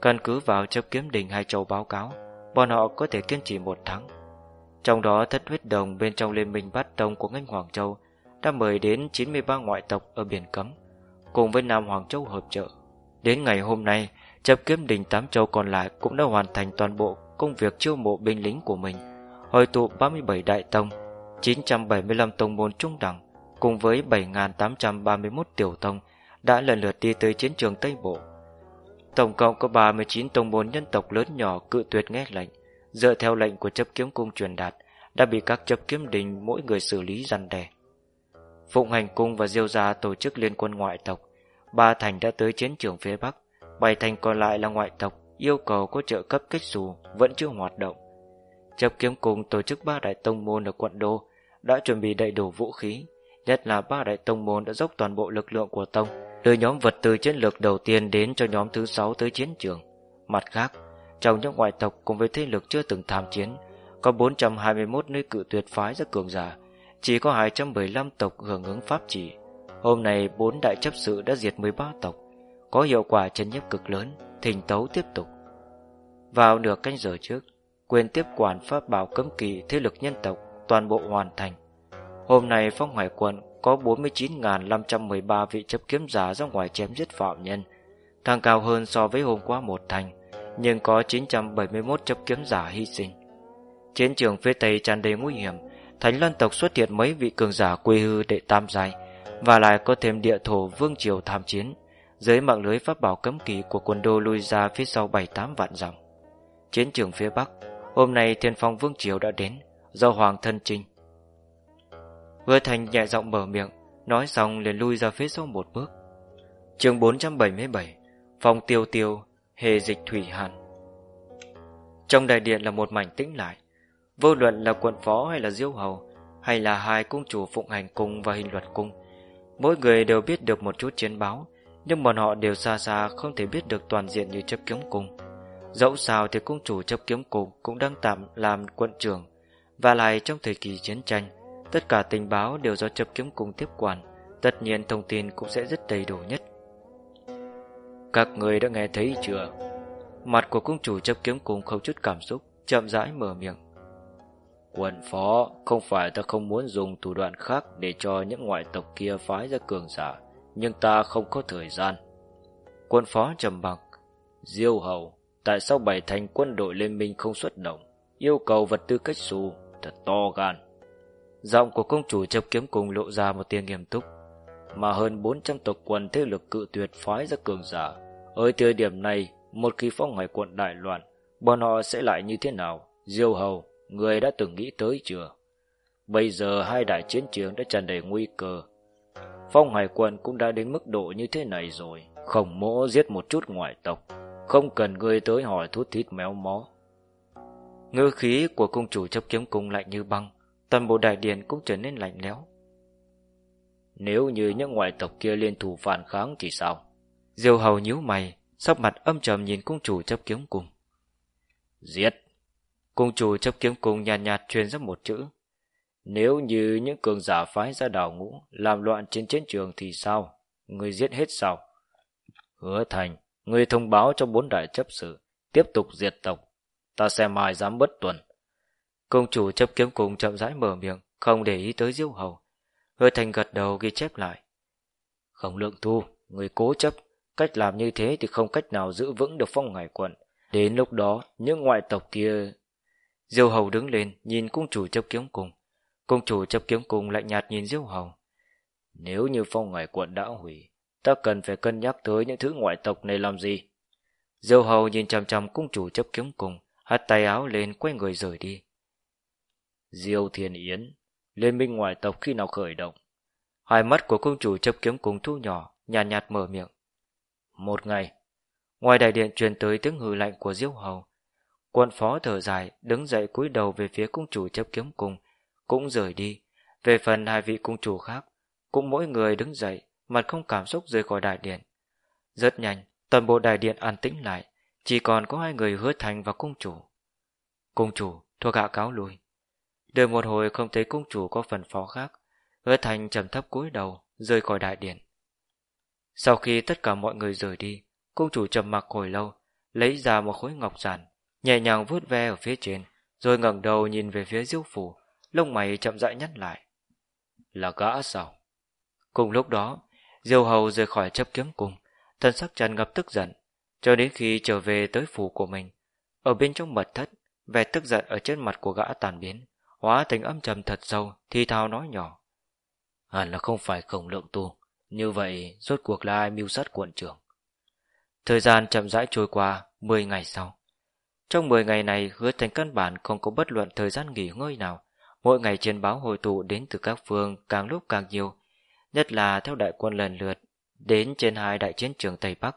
Căn cứ vào chấp kiếm đình hai châu báo cáo, Bọn họ có thể kiên trì một tháng. Trong đó thất huyết đồng bên trong liên minh bát tông của Ngân Hoàng Châu Đã mời đến 93 ngoại tộc ở biển cấm. Cùng với Nam Hoàng Châu hợp trợ Đến ngày hôm nay Chấp kiếm đình tám châu còn lại cũng đã hoàn thành toàn bộ công việc chiêu mộ binh lính của mình Hội tụ 37 đại tông 975 tông môn trung đẳng cùng với 7.831 tiểu tông đã lần lượt đi tới chiến trường Tây Bộ. Tổng cộng có 39 tông môn nhân tộc lớn nhỏ cự tuyệt nghe lệnh, dựa theo lệnh của chấp kiếm cung truyền đạt, đã bị các chấp kiếm đình mỗi người xử lý răn đè. Phụng Hành Cung và Diêu Gia tổ chức liên quân ngoại tộc, ba thành đã tới chiến trường phía Bắc, bảy thành còn lại là ngoại tộc, yêu cầu có trợ cấp kích dù vẫn chưa hoạt động. Chấp kiếm cung tổ chức ba đại tông môn ở quận đô đã chuẩn bị đầy đủ vũ khí, nhất là ba đại tông môn đã dốc toàn bộ lực lượng của tông đưa nhóm vật tư chiến lược đầu tiên đến cho nhóm thứ sáu tới chiến trường. Mặt khác, trong những ngoại tộc cùng với thế lực chưa từng tham chiến, có 421 nơi cự tuyệt phái rất cường giả, chỉ có 275 tộc hưởng ứng pháp chỉ. Hôm nay bốn đại chấp sự đã diệt 13 tộc, có hiệu quả chân nhấp cực lớn, thỉnh tấu tiếp tục. Vào nửa canh giờ trước, quyền tiếp quản pháp bảo cấm kỳ thế lực nhân tộc toàn bộ hoàn thành. Hôm nay phong hải quận có 49.513 vị chấp kiếm giả ra ngoài chém giết phạm nhân, tăng cao hơn so với hôm qua một thành, nhưng có 971 chấp kiếm giả hy sinh. Chiến trường phía Tây tràn đầy nguy hiểm, Thánh Lân tộc xuất hiện mấy vị cường giả quê hư đệ tam giai, và lại có thêm địa thổ vương triều tham chiến, dưới mạng lưới pháp bảo cấm kỳ của quân đô lui ra phía sau 7-8 vạn dặm. Chiến trường phía Bắc, hôm nay thiên phong vương triều đã đến, do Hoàng thân trinh, vừa Thành nhẹ giọng mở miệng, nói xong liền lui ra phía sau một bước. chương 477, phòng tiêu tiêu, hề dịch thủy hàn. Trong đại điện là một mảnh tĩnh lại. Vô luận là quận phó hay là diêu hầu, hay là hai cung chủ phụng hành cung và hình luật cung. Mỗi người đều biết được một chút chiến báo, nhưng bọn họ đều xa xa không thể biết được toàn diện như chấp kiếm cung. Dẫu sao thì cung chủ chấp kiếm cung cũng đang tạm làm quận trưởng, và lại trong thời kỳ chiến tranh, Tất cả tình báo đều do chấp kiếm cung tiếp quản Tất nhiên thông tin cũng sẽ rất đầy đủ nhất Các người đã nghe thấy chưa Mặt của cung chủ chấp kiếm cung không chút cảm xúc Chậm rãi mở miệng Quân phó, Không phải ta không muốn dùng thủ đoạn khác Để cho những ngoại tộc kia phái ra cường giả, Nhưng ta không có thời gian. Quân phó trầm mặc. Diêu hầu, Tại sao bảy thành quân đội liên minh không xuất động? Yêu cầu vật tư cách xù, Thật to gan. Giọng của công chủ chấp kiếm cùng lộ ra một tiếng nghiêm túc. Mà hơn 400 tộc quần thế lực cự tuyệt phái ra cường giả. Ở thời điểm này, Một khi phong hải quận đại loạn, Bọn họ sẽ lại như thế nào? Diêu hầu Người đã từng nghĩ tới chưa Bây giờ hai đại chiến trường đã tràn đầy nguy cơ Phong hải quân cũng đã đến mức độ như thế này rồi Khổng mỗ giết một chút ngoại tộc Không cần người tới hỏi thút thít méo mó Ngư khí của cung chủ chấp kiếm cung lạnh như băng toàn bộ đại điện cũng trở nên lạnh lẽo. Nếu như những ngoại tộc kia liên thủ phản kháng thì sao? Diêu hầu nhíu mày, sắc mặt âm trầm nhìn cung chủ chấp kiếm cùng. Giết! Cung chủ chấp kiếm cung nhàn nhạt, nhạt truyền ra một chữ. Nếu như những cường giả phái ra đảo ngũ làm loạn trên chiến trường thì sao? Người giết hết sao? Hứa thành, người thông báo cho bốn đại chấp sự, tiếp tục diệt tộc. Ta xem ai dám bất tuần. Công chủ chấp kiếm cùng chậm rãi mở miệng, không để ý tới diêu hầu. Hứa thành gật đầu ghi chép lại. Không lượng thu, người cố chấp, cách làm như thế thì không cách nào giữ vững được phong hải quận. Đến lúc đó, những ngoại tộc kia... Diêu hầu đứng lên, nhìn cung chủ chấp kiếm cùng. Cung chủ chấp kiếm cùng lạnh nhạt nhìn Diêu hầu. Nếu như phong ngải quận đã hủy, ta cần phải cân nhắc tới những thứ ngoại tộc này làm gì. Diêu hầu nhìn chằm chằm cung chủ chấp kiếm cùng, hất tay áo lên quay người rời đi. Diêu Thiên Yến, liên minh ngoại tộc khi nào khởi động? Hai mắt của cung chủ chấp kiếm cùng thu nhỏ, nhàn nhạt, nhạt mở miệng. Một ngày, ngoài đại điện truyền tới tiếng hừ lạnh của Diêu hầu. Quân phó thở dài, đứng dậy cúi đầu về phía cung chủ chấp kiếm cùng, cũng rời đi. Về phần hai vị cung chủ khác, cũng mỗi người đứng dậy, mặt không cảm xúc rời khỏi đại điện. Rất nhanh, toàn bộ đại điện an tĩnh lại, chỉ còn có hai người hứa thành và cung chủ. Cung chủ, thuộc hạ cáo lui. Đợi một hồi không thấy cung chủ có phần phó khác, hứa thành trầm thấp cúi đầu, rời khỏi đại điện. Sau khi tất cả mọi người rời đi, cung chủ trầm mặc hồi lâu, lấy ra một khối ngọc giản, nhẹ nhàng vuốt ve ở phía trên, rồi ngẩng đầu nhìn về phía diêu phủ, lông mày chậm rãi nhăn lại. Là gã sao? Cùng lúc đó, diêu hầu rời khỏi chấp kiếm cùng, thân sắc tràn ngập tức giận, cho đến khi trở về tới phủ của mình. Ở bên trong mật thất, vẻ tức giận ở trên mặt của gã tàn biến, hóa thành âm trầm thật sâu, thì thào nói nhỏ. Hẳn là không phải khổng lượng tu, như vậy rốt cuộc là ai mưu sát quận trưởng. Thời gian chậm rãi trôi qua 10 ngày sau. Trong 10 ngày này hứa thành căn bản không có bất luận thời gian nghỉ ngơi nào. Mỗi ngày trên báo hồi tụ đến từ các phương càng lúc càng nhiều, nhất là theo đại quân lần lượt đến trên hai đại chiến trường Tây Bắc.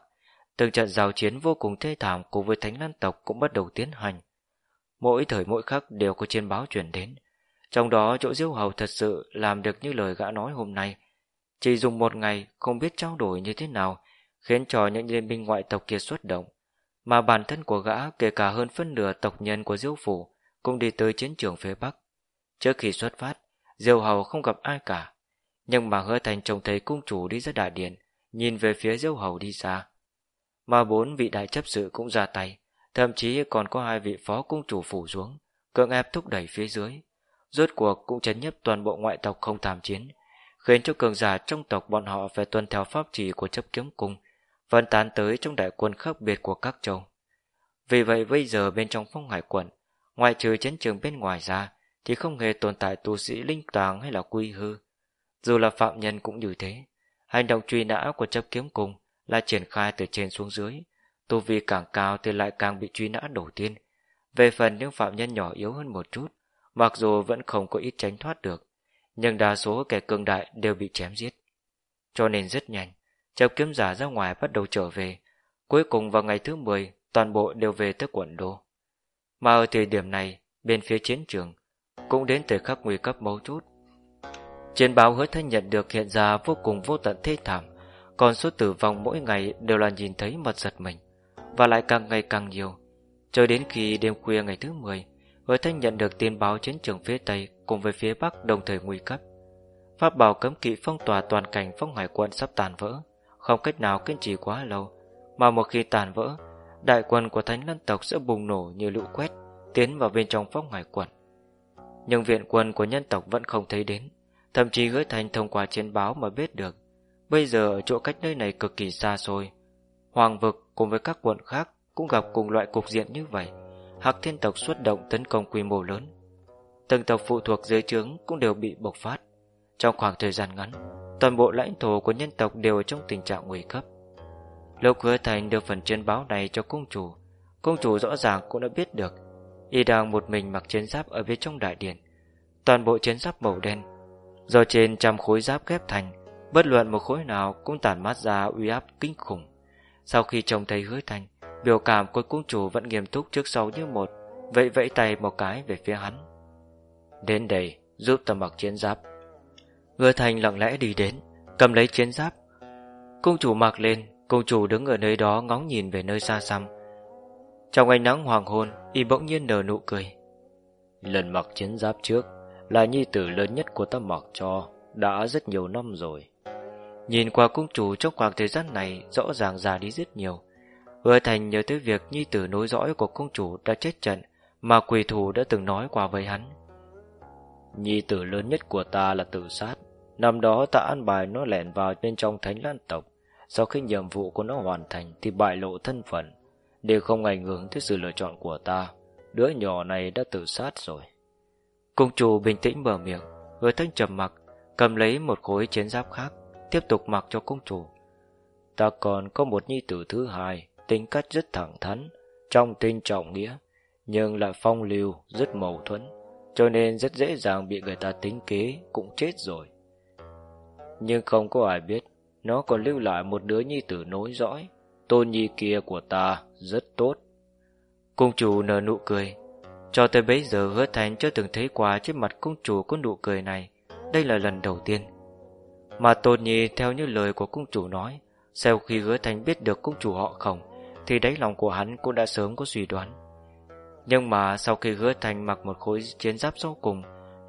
Từng trận giao chiến vô cùng thê thảm cùng với thánh lan tộc cũng bắt đầu tiến hành. Mỗi thời mỗi khắc đều có trên báo chuyển đến. Trong đó chỗ diêu hầu thật sự làm được như lời gã nói hôm nay. Chỉ dùng một ngày không biết trao đổi như thế nào khiến cho những liên minh ngoại tộc kia xuất động. Mà bản thân của gã kể cả hơn phân nửa tộc nhân của diêu phủ cũng đi tới chiến trường phía Bắc. Trước khi xuất phát, diêu hầu không gặp ai cả. Nhưng mà hứa thành trông thấy cung chủ đi ra đại điện, nhìn về phía diêu hầu đi xa. Mà bốn vị đại chấp sự cũng ra tay, thậm chí còn có hai vị phó cung chủ phủ xuống, cưỡng ép thúc đẩy phía dưới. Rốt cuộc cũng chấn nhấp toàn bộ ngoại tộc không tham chiến, khiến cho cường giả trong tộc bọn họ phải tuân theo pháp chỉ của chấp kiếm cung, phân tán tới trong đại quân khác biệt của các châu. Vì vậy bây giờ bên trong phong hải quận, ngoại trừ chiến trường bên ngoài ra, thì không hề tồn tại tu sĩ linh tàng hay là quy hư. Dù là phạm nhân cũng như thế, hành động truy nã của chấp kiếm cung là triển khai từ trên xuống dưới, tu vi càng cao thì lại càng bị truy nã đầu tiên. Về phần những phạm nhân nhỏ yếu hơn một chút, mặc dù vẫn không có ít tránh thoát được, nhưng đa số kẻ cường đại đều bị chém giết. Cho nên rất nhanh, chấp kiếm giả ra ngoài bắt đầu trở về. Cuối cùng vào ngày thứ 10, toàn bộ đều về tới quận đô. Mà ở thời điểm này, bên phía chiến trường, cũng đến thời khắc nguy cấp mấu chốt. Trên báo hứa thanh nhận được hiện ra vô cùng vô tận thê thảm, còn số tử vong mỗi ngày đều là nhìn thấy mật giật mình, và lại càng ngày càng nhiều. Cho đến khi đêm khuya ngày thứ 10, hứa thanh nhận được tin báo chiến trường phía Tây cùng với phía Bắc đồng thời nguy cấp. Pháp bảo cấm kỵ phong tỏa toàn cảnh phong hải quận sắp tàn vỡ, không cách nào kiên trì quá lâu, mà một khi tàn vỡ, đại quân của thánh lân tộc sẽ bùng nổ như lũ quét, tiến vào bên trong phong hải quận. Nhưng viện quân của nhân tộc vẫn không thấy đến, thậm chí gửi thành thông qua chiến báo mà biết được. Bây giờ ở chỗ cách nơi này cực kỳ xa xôi, Hoàng vực cùng với các quận khác cũng gặp cùng loại cục diện như vậy. Hạc thiên tộc xuất động tấn công quy mô lớn. Từng tộc phụ thuộc dưới trướng cũng đều bị bộc phát. Trong khoảng thời gian ngắn, toàn bộ lãnh thổ của nhân tộc đều ở trong tình trạng nguy cấp. Lúc hứa thành đưa phần chiến báo này cho cung chủ, cung chủ rõ ràng cũng đã biết được. Y đang một mình mặc chiến giáp ở bên trong đại điện. Toàn bộ chiến giáp màu đen, do trên trăm khối giáp ghép thành, bất luận một khối nào cũng tản mát ra uy áp kinh khủng. Sau khi trông thấy hứa thành, biểu cảm của cung chủ vẫn nghiêm túc trước sau như một, vậy vẫy tay một cái về phía hắn. Đến đây, giúp ta mặc chiến giáp. Hứa thành lặng lẽ đi đến, cầm lấy chiến giáp. Cung chủ mặc lên, cung chủ đứng ở nơi đó ngóng nhìn về nơi xa xăm. Trong ánh nắng hoàng hôn Y bỗng nhiên nở nụ cười. Lần mặc chiến giáp trước Là nhi tử lớn nhất của ta mặc cho Đã rất nhiều năm rồi. Nhìn qua cung chủ trong khoảng thời gian này Rõ ràng già đi rất nhiều. Hứa thành nhớ tới việc nhi tử nối dõi của cung chủ đã chết trận Mà quỷ thủ đã từng nói qua với hắn. Nhi tử lớn nhất của ta là tự sát Năm đó ta an bài nó lẻn vào bên trong thánh lan tộc. Sau khi nhiệm vụ của nó hoàn thành Thì bại lộ thân phận, Để không ảnh hưởng tới sự lựa chọn của ta. Đứa nhỏ này đã tự sát rồi. Cung chủ bình tĩnh mở miệng với thanh trầm mặc, Cầm lấy một khối chiến giáp khác, Tiếp tục mặc cho cung chủ. Ta còn có một nhi tử thứ hai, Tính cách rất thẳng thắn, Trong tinh trọng nghĩa, Nhưng lại phong lưu, rất mâu thuẫn, Cho nên rất dễ dàng bị người ta tính kế, Cũng chết rồi. Nhưng không có ai biết, Nó còn lưu lại một đứa nhi tử nối dõi. Tôn nhi kia của ta rất tốt. Cung chủ nở nụ cười. Cho tới bấy giờ hứa thành chưa từng thấy qua Trên mặt cung chủ có nụ cười này. Đây là lần đầu tiên. Mà Tôn Nhi theo như lời của cung chủ nói, Sau khi hứa thành biết được cung chủ họ khổng, Thì đáy lòng của hắn cũng đã sớm có suy đoán. Nhưng mà sau khi hứa thành mặc một khối chiến giáp sau cùng,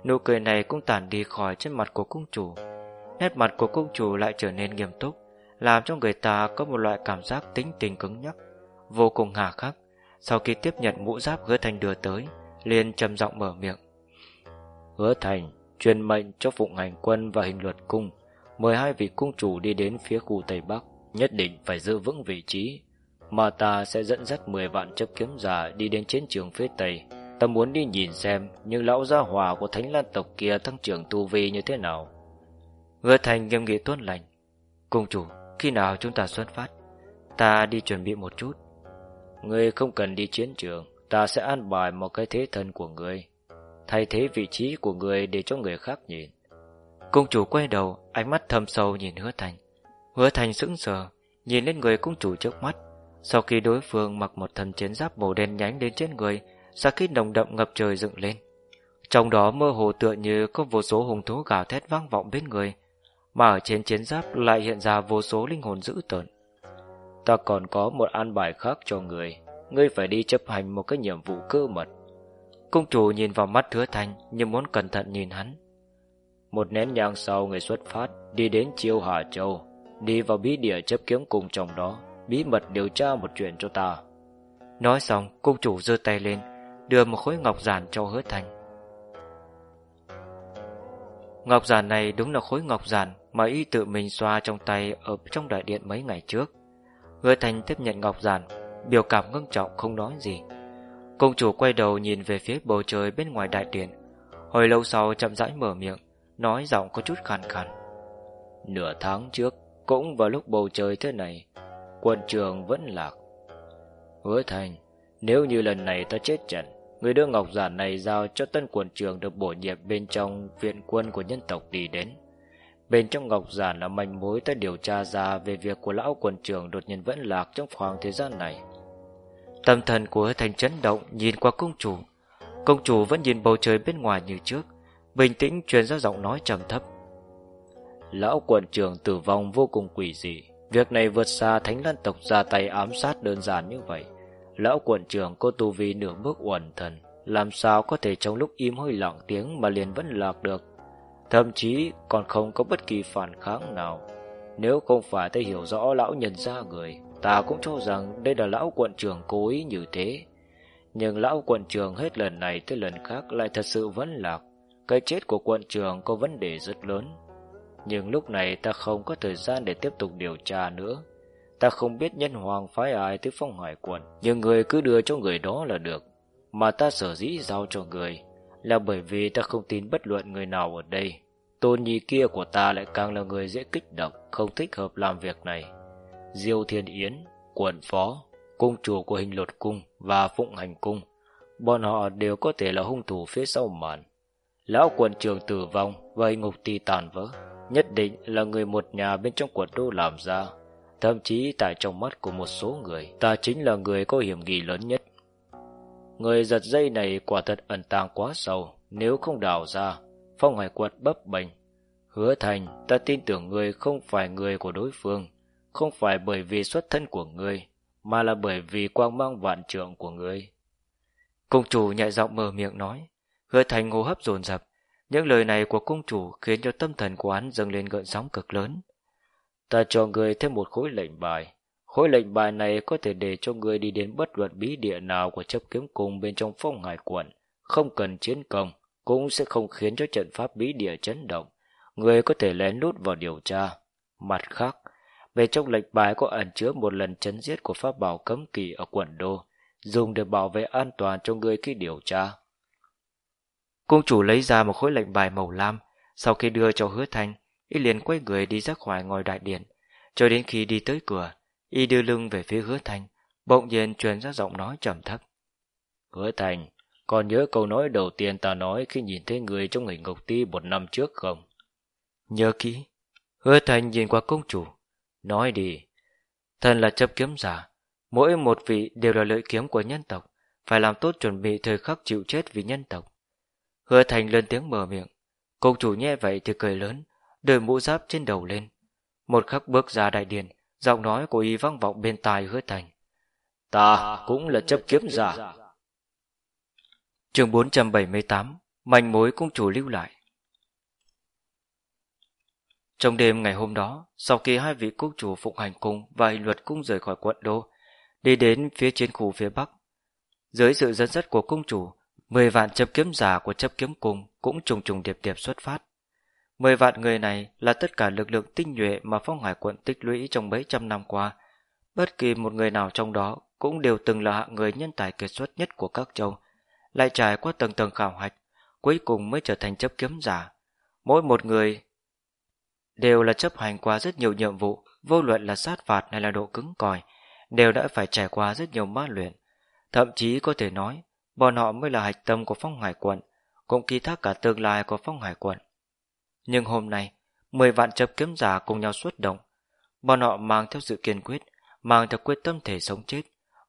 Nụ cười này cũng tản đi khỏi trên mặt của cung chủ. Nét mặt của cung chủ lại trở nên nghiêm túc, Làm cho người ta có một loại cảm giác tính tình cứng nhắc, Vô cùng hà khắc. Sau khi tiếp nhận mũ giáp hứa thành đưa tới, liền trầm giọng mở miệng. Hứa thành truyền mệnh cho phụng hành quân và hình luật cung. Mời hai vị cung chủ đi đến phía khu Tây Bắc, nhất định phải giữ vững vị trí. Mà ta sẽ dẫn dắt 10 vạn chấp kiếm giả đi đến chiến trường phía Tây. Ta muốn đi nhìn xem những lão gia hòa của thánh lan tộc kia tăng trưởng tu vi như thế nào hứa thành nghiêm nghị tốt lành cung chủ, khi nào chúng ta xuất phát, ta đi chuẩn bị một chút. Ngươi không cần đi chiến trường, Ta sẽ an bài một cái thế thân của ngươi Thay thế vị trí của ngươi để cho người khác nhìn. Cung chủ quay đầu, Ánh mắt thâm sâu nhìn hứa thành Hứa thành sững sờ, Nhìn lên người cung chủ trước mắt. Sau khi đối phương mặc một thần chiến giáp màu đen nhánh đến trên người sau khí nồng đậm ngập trời dựng lên. Trong đó mơ hồ tựa như Có vô số hùng thú gào thét vang vọng bên người. Mà ở trên chiến giáp lại hiện ra vô số linh hồn dữ tợn. Ta còn có một an bài khác cho người. Ngươi phải đi chấp hành một cái nhiệm vụ cơ mật. Cung chủ nhìn vào mắt hứa Thanh như muốn cẩn thận nhìn hắn. Một nén nhang sau người xuất phát, Đi đến chiêu Hà Châu, Đi vào bí địa chấp kiếm cùng trong đó, Bí mật điều tra một chuyện cho ta. Nói xong, cung chủ giơ tay lên, Đưa một khối ngọc giản cho hứa Thanh. Ngọc giản này đúng là khối ngọc giản mà y tự mình xoa trong tay Ở trong đại điện mấy ngày trước. Hứa Thành tiếp nhận ngọc giản, Biểu cảm ngưng trọng không nói gì. Công chủ quay đầu nhìn về phía bầu trời bên ngoài đại điện. Hồi lâu sau chậm rãi mở miệng, Nói giọng có chút khàn khàn. Nửa tháng trước, Cũng vào lúc bầu trời thế này Quân trường vẫn lạc. Hứa Thành Nếu như lần này ta chết trận, Người đưa ngọc giản này giao cho tân quần trường Được bổ nhiệm bên trong viện quân của nhân tộc đi đến. Bên trong ngọc giản là manh mối ta điều tra ra về việc của lão quần trưởng đột nhiên vẫn lạc trong khoảng thời gian này. Tâm thần của thành chấn động nhìn qua công chủ. Công chủ vẫn nhìn bầu trời bên ngoài như trước, bình tĩnh truyền ra giọng nói trầm thấp. Lão quận trưởng tử vong vô cùng quỷ dị. Việc này vượt xa thánh lan tộc ra tay ám sát đơn giản như vậy. Lão quận trưởng cô tu vi nửa bước uẩn thần, làm sao có thể trong lúc im hơi lặng tiếng mà liền vẫn lạc được thậm chí còn không có bất kỳ phản kháng nào. Nếu không phải ta hiểu rõ lão nhân ra người, ta cũng cho rằng đây là lão quận trưởng cố ý như thế. Nhưng lão quận trưởng hết lần này tới lần khác lại thật sự vẫn lạc. Cái chết của quận trưởng có vấn đề rất lớn. Nhưng lúc này ta không có thời gian để tiếp tục điều tra nữa. Ta không biết nhân hoàng phái ai tới phong hải quận, nhưng người cứ đưa cho người đó là được. Mà ta sở dĩ giao cho người là bởi vì ta không tin bất luận người nào ở đây. Tôn nhi kia của ta lại càng là người dễ kích động, không thích hợp làm việc này. Diêu Thiên Yến, quận phó, cung chủ của hình Lột cung và phụng hành cung, bọn họ đều có thể là hung thủ phía sau màn. Lão quận trường tử vong và hình ngục ti tàn vỡ, nhất định là người một nhà bên trong quận đô làm ra. Thậm chí tại trong mắt của một số người, ta chính là người có hiểm nghi lớn nhất. Người giật dây này quả thật ẩn tàng quá sâu, nếu không đào ra, phong hải quật bấp bềnh. Hứa thành, ta tin tưởng người không phải người của đối phương, không phải bởi vì xuất thân của người, mà là bởi vì quang mang vạn trượng của ngươi. Cung chủ nhẹ giọng mở miệng nói, hứa thành hô hấp dồn dập. Những lời này của cung chủ khiến cho tâm thần của hắn dâng lên gợn sóng cực lớn. Ta cho ngươi thêm một khối lệnh bài. Khối lệnh bài này có thể để cho ngươi đi đến bất luận bí địa nào của chấp kiếm cung bên trong phong hải quận. Không cần chiến công, cũng sẽ không khiến cho trận pháp bí địa chấn động. Ngươi có thể lén lút vào điều tra. Mặt khác, về trong lệnh bài có ẩn chứa một lần chấn giết của pháp bảo cấm kỵ ở quận đô, dùng để bảo vệ an toàn cho ngươi khi điều tra. Cung chủ lấy ra một khối lệnh bài màu lam, sau khi đưa cho hứa thanh, y liền quay người đi ra khỏi ngôi đại điện, cho đến khi đi tới cửa, y đưa lưng về phía hứa thanh, bỗng nhiên truyền ra giọng nói trầm thấp. Hứa thanh, còn nhớ câu nói đầu tiên ta nói khi nhìn thấy người trong hình ngục ti một năm trước không? Nhớ kỹ. Hứa thanh nhìn qua công chủ. Nói đi. Thần là chấp kiếm giả. Mỗi một vị đều là lợi kiếm của nhân tộc. Phải làm tốt chuẩn bị thời khắc chịu chết vì nhân tộc. Hứa thành lên tiếng mở miệng. Công chủ nghe vậy thì cười lớn, đôi mũ giáp trên đầu lên. Một khắc bước ra đại điện, giọng nói của y vang vọng bên tai hứa thành. Ta cũng là chấp kiếm giả. Chương 478 Manh mối cung chủ lưu lại Trong đêm ngày hôm đó, sau khi hai vị cung chủ Phụng Hành Cung và Hình Luật Cung rời khỏi quận Đô, đi đến phía chiến khu phía Bắc. Dưới sự dẫn dắt của cung chủ, Mười vạn chấp kiếm giả của chấp kiếm cung cũng trùng trùng điệp điệp xuất phát. Mười vạn người này là tất cả lực lượng tinh nhuệ mà phong hải quận tích lũy trong mấy trăm năm qua. Bất kỳ một người nào trong đó cũng đều từng là hạng người nhân tài kiệt xuất nhất của các châu, lại trải qua tầng tầng khảo hạch, cuối cùng mới trở thành chấp kiếm giả. Mỗi một người đều là chấp hành qua rất nhiều nhiệm vụ, vô luận là sát phạt hay là độ cứng còi, đều đã phải trải qua rất nhiều ma luyện. Thậm chí có thể nói, bọn họ mới là hạch tâm của phong hải quận, cũng ký thác cả tương lai của phong hải quận. Nhưng hôm nay, mười vạn chấp kiếm giả cùng nhau xuất động. Bọn họ mang theo sự kiên quyết, mang theo quyết tâm thể sống chết,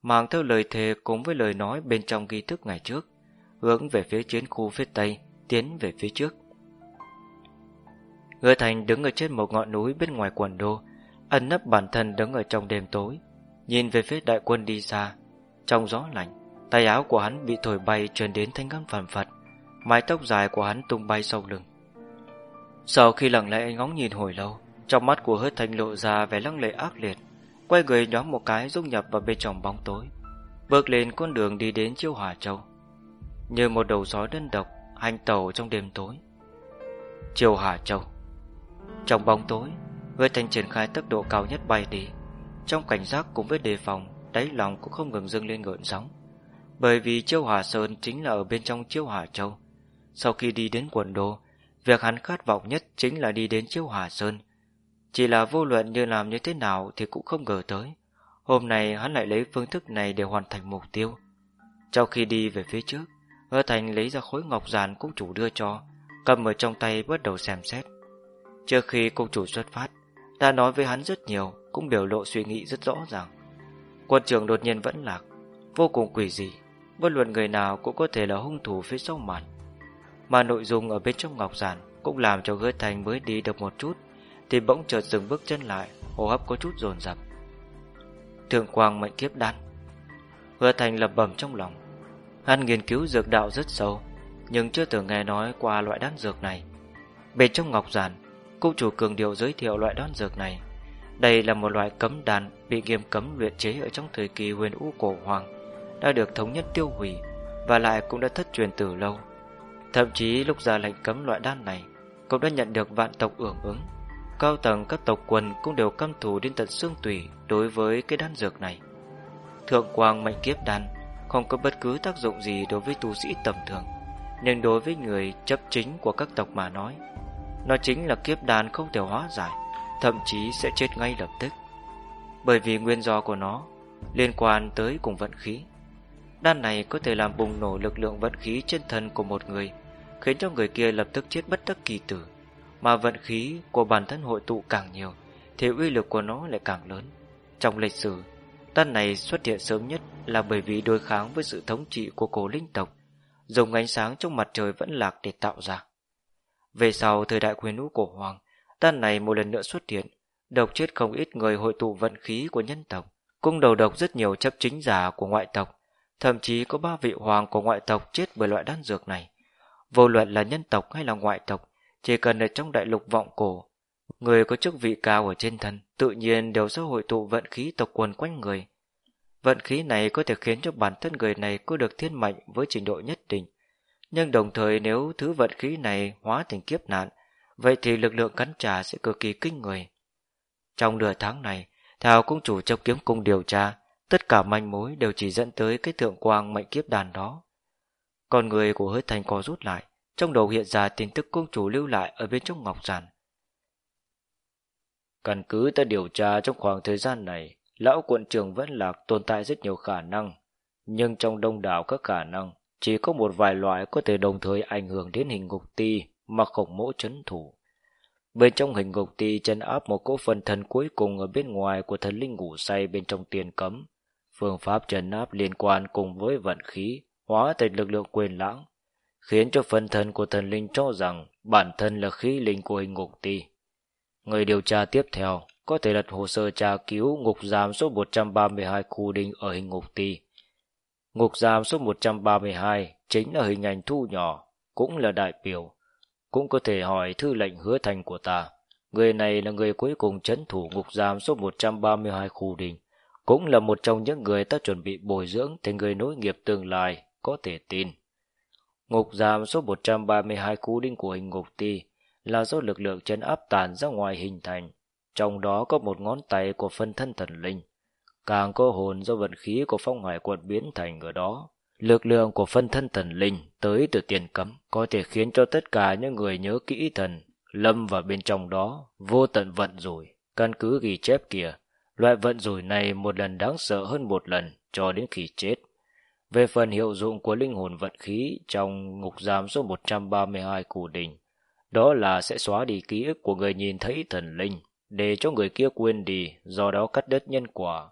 mang theo lời thề cùng với lời nói bên trong ghi thức ngày trước, hướng về phía chiến khu phía tây, tiến về phía trước. Người Thành đứng ở trên một ngọn núi bên ngoài quần đô, ẩn nấp bản thân đứng ở trong đêm tối, nhìn về phía đại quân đi xa, trong gió lạnh. Tay áo của hắn bị thổi bay truyền đến thanh âm phản phật Mái tóc dài của hắn tung bay sau lưng sau khi lặng lẽ ngóng nhìn hồi lâu Trong mắt của hớt thanh lộ ra vẻ lăng lệ ác liệt Quay người nhóm một cái dung nhập vào bên trong bóng tối Bước lên con đường đi đến chiêu Hòa châu. Như một đầu gió đơn độc Hành tàu trong đêm tối. Chiêu Hòa Châu. Trong bóng tối Hứa Thanh triển khai tốc độ cao nhất bay đi. Trong cảnh giác cùng với đề phòng Đáy lòng cũng không ngừng dâng lên gợn sóng. Bởi vì Chiêu Hòa Sơn chính là ở bên trong Chiêu Hòa Châu. Sau khi đi đến quần đô, việc hắn khát vọng nhất chính là đi đến Chiêu hòa Sơn. Chỉ là vô luận như làm như thế nào thì cũng không ngờ tới. Hôm nay hắn lại lấy phương thức này để hoàn thành mục tiêu. Trong khi đi về phía trước, Hứa Thành lấy ra khối ngọc giàn cung chủ đưa cho, cầm ở trong tay bắt đầu xem xét. Trước khi cung chủ xuất phát, đã nói với hắn rất nhiều, cũng biểu lộ suy nghĩ rất rõ ràng. Quân trưởng đột nhiên vẫn lạc, vô cùng quỷ dị, bất luận người nào cũng có thể là hung thủ phía sau màn. Mà nội dung ở bên trong ngọc giản cũng làm cho hứa thành mới đi được một chút, thì bỗng chợt dừng bước chân lại, hô hấp có chút dồn dập. Thượng quang mệnh kiếp đan. Hứa thành lập bẩm trong lòng. Hắn nghiên cứu dược đạo rất sâu, nhưng chưa từng nghe nói qua loại đan dược này. Bên trong ngọc giản, cung chủ cường điệu giới thiệu loại đan dược này. Đây là một loại cấm đan bị nghiêm cấm luyện chế ở trong thời kỳ huyền u cổ hoàng đã được thống nhất tiêu hủy và lại cũng đã thất truyền từ lâu. Thậm chí lúc ra lệnh cấm loại đan này cũng đã nhận được vạn tộc ưởng ứng. Cao tầng các tộc quần cũng đều căm thù đến tận xương tủy đối với cái đan dược này. Thượng quang mệnh kiếp đan không có bất cứ tác dụng gì đối với tu sĩ tầm thường, nhưng đối với người chấp chính của các tộc mà nói, nó chính là kiếp đan không thể hóa giải, thậm chí sẽ chết ngay lập tức. Bởi vì nguyên do của nó liên quan tới cùng vận khí. Đan này có thể làm bùng nổ lực lượng vận khí trên thân của một người, khiến cho người kia lập tức chết bất đắc kỳ tử. Mà vận khí của bản thân hội tụ càng nhiều, thì uy lực của nó lại càng lớn. Trong lịch sử, đan này xuất hiện sớm nhất là bởi vì đối kháng với sự thống trị của cổ linh tộc, dùng ánh sáng trong mặt trời vẫn lạc để tạo ra. Về sau thời đại quyền lũ cổ hoàng, đan này một lần nữa xuất hiện, độc chết không ít người hội tụ vận khí của nhân tộc, cũng đầu độc rất nhiều chấp chính giả của ngoại tộc, thậm chí có ba vị hoàng của ngoại tộc chết bởi loại đan dược này. Vô luận là nhân tộc hay là ngoại tộc, chỉ cần ở trong đại lục vọng cổ, người có chức vị cao ở trên thân, tự nhiên đều sẽ hội tụ vận khí tộc quần quanh người. Vận khí này có thể khiến cho bản thân người này có được thiên mệnh với trình độ nhất định. Nhưng đồng thời nếu thứ vận khí này hóa thành kiếp nạn, vậy thì lực lượng cắn trả sẽ cực kỳ kinh người. Trong nửa tháng này, thảo cung chủ trong kiếm cung điều tra, tất cả manh mối đều chỉ dẫn tới cái thượng quang mệnh kiếp đàn đó. Con người của hứa thành co rút lại, trong đầu hiện ra tin tức công chủ lưu lại ở bên trong ngọc giản. Căn cứ ta điều tra trong khoảng thời gian này, lão quận trưởng vẫn lạc tồn tại rất nhiều khả năng, nhưng trong đông đảo các khả năng, chỉ có một vài loại có thể đồng thời ảnh hưởng đến hình ngục ti mà khổng mỗ chấn thủ. Bên trong hình ngục ti chân áp một cỗ phần thần cuối cùng ở bên ngoài của thần linh ngủ say bên trong tiền cấm. Phương pháp trấn áp liên quan cùng với vận khí, hóa thành lực lượng quyền lãng, khiến cho phần thân của thần linh cho rằng bản thân là khí linh của hình ngục ti. Người điều tra tiếp theo có thể đặt hồ sơ tra cứu ngục giam số 132 khu đinh ở hình ngục ti. Ngục giam số 132 chính là hình ảnh thu nhỏ, cũng là đại biểu. Cũng có thể hỏi thư lệnh hứa thành của ta. Người này là người cuối cùng chấn thủ ngục giam số 132 khu đình, cũng là một trong những người ta chuẩn bị bồi dưỡng thành người nối nghiệp tương lai, có thể tin. Ngục giam số 132 cú đinh của hình ngục ti là do lực lượng chấn áp tàn ra ngoài hình thành, trong đó có một ngón tay của phân thân thần linh, càng có hồn do vận khí của phong hải quật biến thành ở đó. Lực lượng của phân thân thần linh tới từ tiền cấm có thể khiến cho tất cả những người nhớ kỹ thần lâm vào bên trong đó vô tận vận rồi Căn cứ ghi chép kìa, loại vận rủi này một lần đáng sợ hơn một lần cho đến khi chết. Về phần hiệu dụng của linh hồn vận khí trong ngục giam số 132 cù đình, đó là sẽ xóa đi ký ức của người nhìn thấy thần linh, để cho người kia quên đi, do đó cắt đứt nhân quả.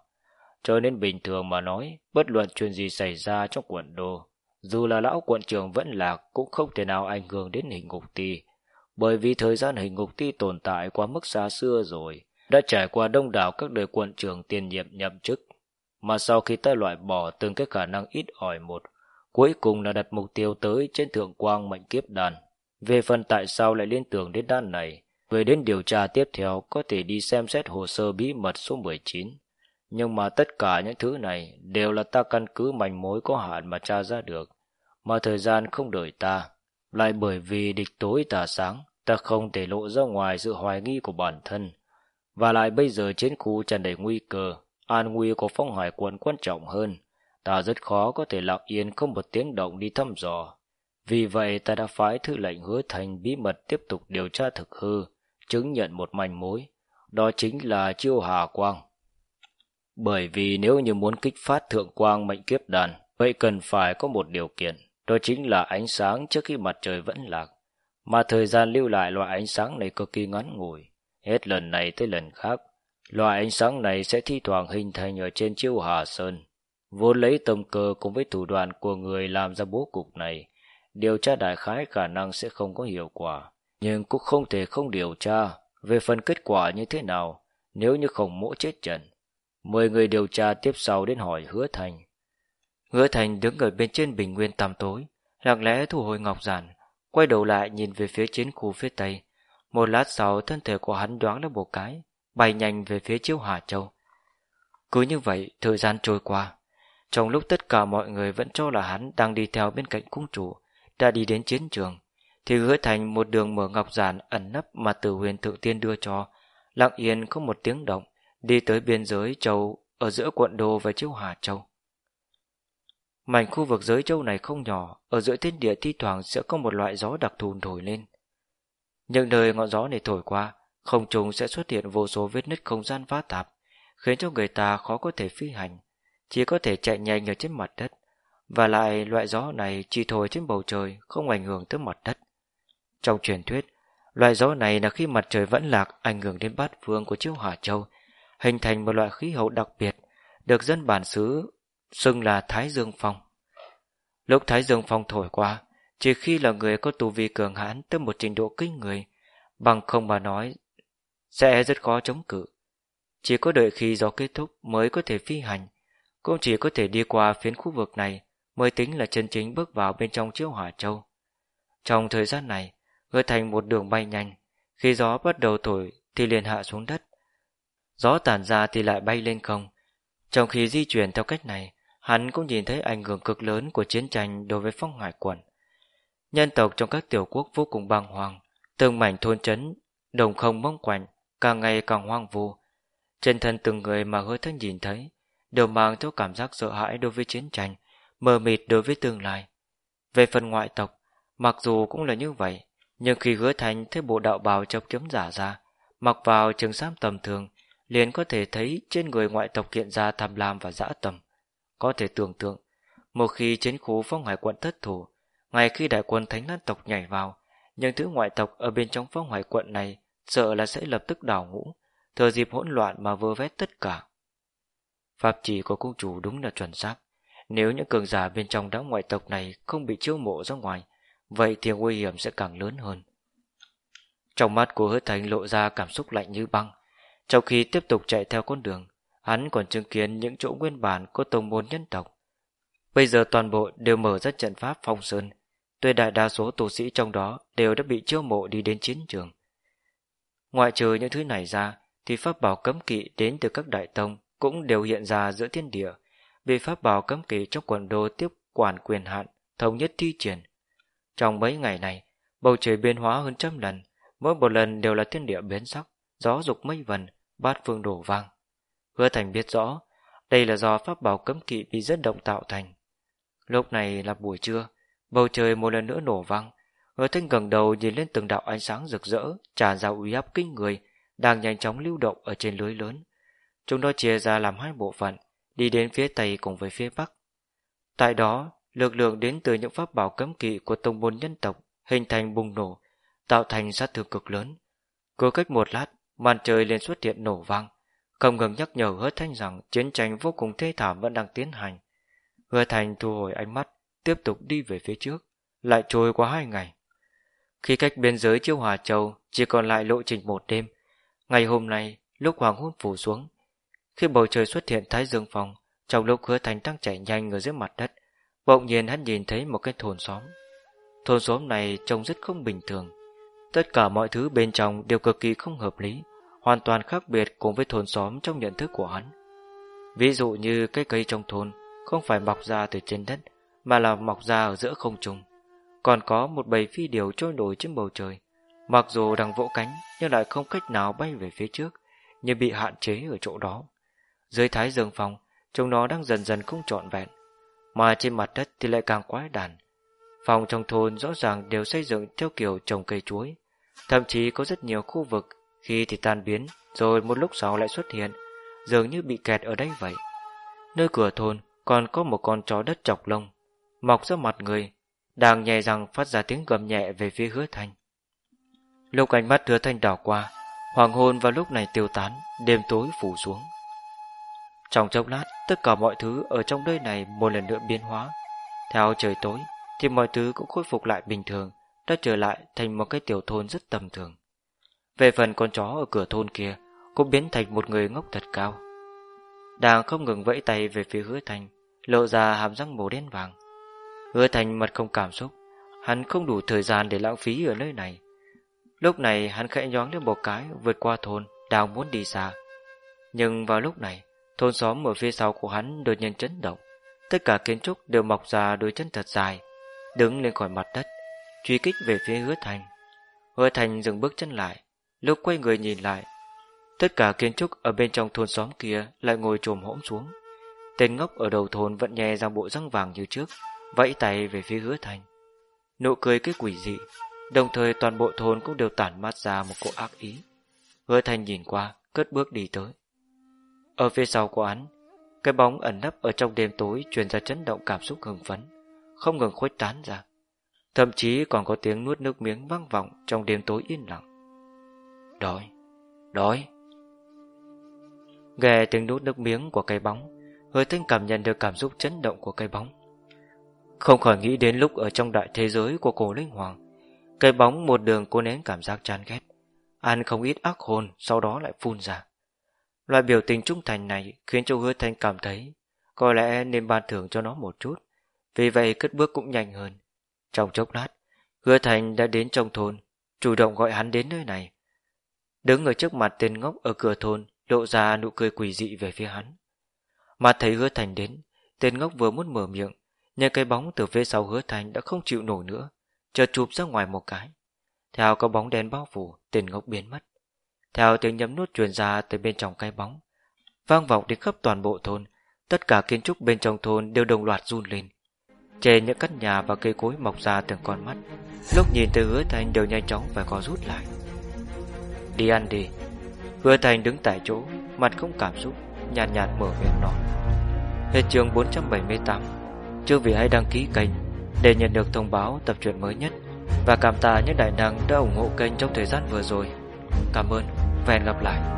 Cho nên bình thường mà nói, bất luận chuyện gì xảy ra trong quận đô, dù là lão quận trưởng vẫn lạc cũng không thể nào ảnh hưởng đến hình ngục ti, bởi vì thời gian hình ngục ti tồn tại quá mức xa xưa rồi, đã trải qua đông đảo các đời quận trưởng tiền nhiệm nhậm chức. Mà sau khi ta loại bỏ từng cái khả năng ít ỏi một, cuối cùng là đặt mục tiêu tới trên thượng quang mệnh kiếp đàn. Về phần tại sao lại liên tưởng đến đan này, về đến điều tra tiếp theo có thể đi xem xét hồ sơ bí mật số 19. Nhưng mà tất cả những thứ này đều là ta căn cứ manh mối có hạn mà tra ra được. Mà thời gian không đợi ta. Lại bởi vì địch tối tà sáng, ta không thể lộ ra ngoài sự hoài nghi của bản thân. Và lại bây giờ chiến khu tràn đầy nguy cơ, an nguy của phong hải quân quan trọng hơn. Ta rất khó có thể lặng yên không một tiếng động đi thăm dò. Vì vậy ta đã phái thư lệnh hứa thành bí mật tiếp tục điều tra thực hư, chứng nhận một manh mối. Đó chính là chiêu hà quang. Bởi vì nếu như muốn kích phát thượng quang mệnh kiếp đàn, vậy cần phải có một điều kiện, đó chính là ánh sáng trước khi mặt trời vẫn lạc. Mà thời gian lưu lại loại ánh sáng này cực kỳ ngắn ngủi, hết lần này tới lần khác. Loại ánh sáng này sẽ thi thoảng hình thành ở trên chiêu hà sơn. Vốn lấy tâm cơ cùng với thủ đoạn của người làm ra bố cục này, điều tra đại khái khả năng sẽ không có hiệu quả. Nhưng cũng không thể không điều tra về phần kết quả như thế nào nếu như khổng mỗ chết trận Mười người điều tra tiếp sau đến hỏi hứa thành. Hứa thành đứng ở bên trên bình nguyên tăm tối, lặng lẽ thu hồi ngọc giản, quay đầu lại nhìn về phía chiến khu phía tây. Một lát sau thân thể của hắn đoán được một cái, bay nhanh về phía chiếu Hà Châu. Cứ như vậy, thời gian trôi qua. Trong lúc tất cả mọi người vẫn cho là hắn đang đi theo bên cạnh cung chủ, đã đi đến chiến trường, thì hứa thành một đường mở ngọc giản ẩn nấp mà từ huyền thượng tiên đưa cho, lặng yên không một tiếng động, đi tới biên giới châu ở giữa quận đô và chiếu Hà Châu. Mảnh khu vực giới châu này không nhỏ, ở giữa thiên địa thi thoảng sẽ có một loại gió đặc thù thổi lên. Những nơi ngọn gió này thổi qua, không trùng sẽ xuất hiện vô số vết nứt không gian phá tạp, khiến cho người ta khó có thể phi hành, chỉ có thể chạy nhanh ở trên mặt đất. Và lại loại gió này chỉ thổi trên bầu trời, không ảnh hưởng tới mặt đất. Trong truyền thuyết, loại gió này là khi mặt trời vẫn lạc ảnh hưởng đến bát phương của chiếu Hà Châu, hình thành một loại khí hậu đặc biệt, được dân bản xứ xưng là Thái Dương Phong. Lúc Thái Dương Phong thổi qua, chỉ khi là người có tu vi cường hãn tới một trình độ kinh người, bằng không mà nói, sẽ rất khó chống cự. chỉ có đợi khi gió kết thúc mới có thể phi hành, cũng chỉ có thể đi qua phiến khu vực này mới tính là chân chính bước vào bên trong chiếu hỏa châu. Trong thời gian này, người thành một đường bay nhanh, khi gió bắt đầu thổi thì liền hạ xuống đất. Gió tản ra thì lại bay lên không. Trong khi di chuyển theo cách này, hắn cũng nhìn thấy ảnh hưởng cực lớn của chiến tranh đối với phong hải quận. Nhân tộc trong các tiểu quốc vô cùng bàng hoàng, từng mảnh thôn trấn, đồng không mông quạnh, càng ngày càng hoang vu. Trên thân từng người mà hứa thân nhìn thấy, đều mang theo cảm giác sợ hãi đối với chiến tranh, mờ mịt đối với tương lai. Về phần ngoại tộc, mặc dù cũng là như vậy, nhưng khi hứa thành thấy bộ đạo bào chọc kiếm giả ra, mặc vào trường sam tầm thường, liền có thể thấy trên người ngoại tộc hiện ra tham lam và dã tầm. Có thể tưởng tượng, một khi chiến khu phong hải quận thất thủ, ngay khi đại quân thánh lan tộc nhảy vào, những thứ ngoại tộc ở bên trong phong hoài quận này sợ là sẽ lập tức đảo ngũ, thừa dịp hỗn loạn mà vơ vét tất cả. Pháp chỉ của cung chủ đúng là chuẩn xác. Nếu những cường giả bên trong đám ngoại tộc này không bị chiêu mộ ra ngoài, vậy thì nguy hiểm sẽ càng lớn hơn. Trong mắt của hứa thành lộ ra cảm xúc lạnh như băng. Trong khi tiếp tục chạy theo con đường, hắn còn chứng kiến những chỗ nguyên bản của tông môn nhân tộc. Bây giờ toàn bộ đều mở ra trận pháp phong sơn, tuy đại đa số tu sĩ trong đó đều đã bị chiêu mộ đi đến chiến trường. Ngoại trừ những thứ này ra, thì pháp bảo cấm kỵ đến từ các đại tông cũng đều hiện ra giữa thiên địa, vì pháp bảo cấm kỵ trong quần đô tiếp quản quyền hạn, thống nhất thi triển. Trong mấy ngày này, bầu trời biến hóa hơn trăm lần, mỗi một lần đều là thiên địa biến sắc, gió dục mây vần, bát phương đổ vang. Hứa Thành biết rõ, đây là do pháp bảo cấm kỵ bị rất động tạo thành. Lúc này là buổi trưa, bầu trời một lần nữa nổ vang. Hứa thanh gần đầu nhìn lên từng đạo ánh sáng rực rỡ, tràn ra uy áp kinh người, đang nhanh chóng lưu động ở trên lưới lớn. Chúng nó chia ra làm hai bộ phận, đi đến phía Tây cùng với phía Bắc. Tại đó, lực lượng đến từ những pháp bảo cấm kỵ của tông môn nhân tộc hình thành bùng nổ, tạo thành sát thương cực lớn. Cứ cách một lát, màn trời liền xuất hiện nổ vang, không ngừng nhắc nhở hứa thanh rằng chiến tranh vô cùng thê thảm vẫn đang tiến hành. Hứa thành thu hồi ánh mắt, tiếp tục đi về phía trước, lại trôi qua hai ngày. Khi cách biên giới chiêu Hòa Châu chỉ còn lại lộ trình một đêm, ngày hôm nay lúc hoàng hôn phủ xuống, khi bầu trời xuất hiện thái dương phòng, trong lúc hứa thành đang chạy nhanh ở dưới mặt đất, bỗng nhiên hắn nhìn thấy một cái thôn xóm. Thôn xóm này trông rất không bình thường. Tất cả mọi thứ bên trong đều cực kỳ không hợp lý, hoàn toàn khác biệt cùng với thôn xóm trong nhận thức của hắn. Ví dụ như cái cây trong thôn không phải mọc ra từ trên đất, mà là mọc ra ở giữa không trung. Còn có một bầy phi điều trôi nổi trên bầu trời. Mặc dù đang vỗ cánh nhưng lại không cách nào bay về phía trước, như bị hạn chế ở chỗ đó. Dưới thái dương phòng chúng nó đang dần dần không trọn vẹn, mà trên mặt đất thì lại càng quái đản. Phòng trong thôn rõ ràng đều xây dựng theo kiểu trồng cây chuối, thậm chí có rất nhiều khu vực khi thì tan biến, rồi một lúc sau lại xuất hiện, dường như bị kẹt ở đây vậy. Nơi cửa thôn còn có một con chó đất chọc lông, mọc ra mặt người, đang nhẹ răng phát ra tiếng gầm nhẹ về phía hứa thanh. Lúc ánh mắt hứa thanh đảo qua, hoàng hôn vào lúc này tiêu tán, đêm tối phủ xuống. Trong chốc lát, tất cả mọi thứ ở trong nơi này một lần nữa biến hóa. Theo trời tối, thì mọi thứ cũng khôi phục lại bình thường, đã trở lại thành một cái tiểu thôn rất tầm thường. Về phần con chó ở cửa thôn kia, cũng biến thành một người ngốc thật cao. Đang không ngừng vẫy tay về phía hứa thanh lộ ra hàm răng màu đen vàng. Hứa thành mặt không cảm xúc, hắn không đủ thời gian để lãng phí ở nơi này. Lúc này hắn khẽ nhón lên một cái vượt qua thôn, đang muốn đi xa. Nhưng vào lúc này, Thôn xóm ở phía sau của hắn đột nhiên chấn động. Tất cả kiến trúc đều mọc ra đôi chân thật dài, đứng lên khỏi mặt đất, truy kích về phía hứa thành. Hứa thành dừng bước chân lại, lúc quay người nhìn lại. Tất cả kiến trúc ở bên trong thôn xóm kia lại ngồi trồm hỗn xuống. Tên ngốc ở đầu thôn vẫn nhè ra bộ răng vàng như trước, vẫy tay về phía hứa thành. Nụ cười cái quỷ dị, đồng thời toàn bộ thôn cũng đều tản mát ra một cỗ ác ý. Hứa thành nhìn qua, cất bước đi tới. Ở phía sau của hắn, cái bóng ẩn nấp ở trong đêm tối truyền ra chấn động cảm xúc hưng phấn, không ngừng khuếch tán ra. Thậm chí còn có tiếng nuốt nước miếng vang vọng trong đêm tối yên lặng. Đói, đói. Nghe tiếng nuốt nước miếng của cái bóng, Hứa thanh cảm nhận được cảm xúc chấn động của cây bóng. Không khỏi nghĩ đến lúc ở trong đại thế giới của cổ linh hoàng, cây bóng một đường cô nén cảm giác chán ghét, ăn không ít ác hồn sau đó lại phun ra. Loại biểu tình trung thành này khiến cho hứa Thanh cảm thấy có lẽ nên ban thưởng cho nó một chút. Vì vậy cất bước cũng nhanh hơn. Trong chốc lát, hứa thành đã đến trong thôn, chủ động gọi hắn đến nơi này. Đứng ở trước mặt tên ngốc ở cửa thôn, lộ ra nụ cười quỷ dị về phía hắn. Mà thấy hứa thành đến, tên ngốc vừa muốn mở miệng, nhưng cái bóng từ phía sau hứa thành đã không chịu nổi nữa, chợt chụp ra ngoài một cái. Theo có bóng đen bao phủ, tên ngốc biến mất. Theo tiếng nhấm nút truyền ra từ bên trong cái bóng, vang vọng đến khắp toàn bộ thôn, tất cả kiến trúc bên trong thôn đều đồng loạt run lên. Trên những căn nhà và cây cối mọc ra từng con mắt, lúc nhìn từ hứa thành đều nhanh chóng phải có rút lại. Đi ăn đi. Hứa thành đứng tại chỗ, mặt không cảm xúc, nhàn nhạt, nhạt mở miệng nói. Hết chương 478 Chưa vì hãy đăng ký kênh để nhận được thông báo tập truyện mới nhất và cảm tạ những đại năng đã ủng hộ kênh trong thời gian vừa rồi. Cảm ơn và hẹn gặp lại.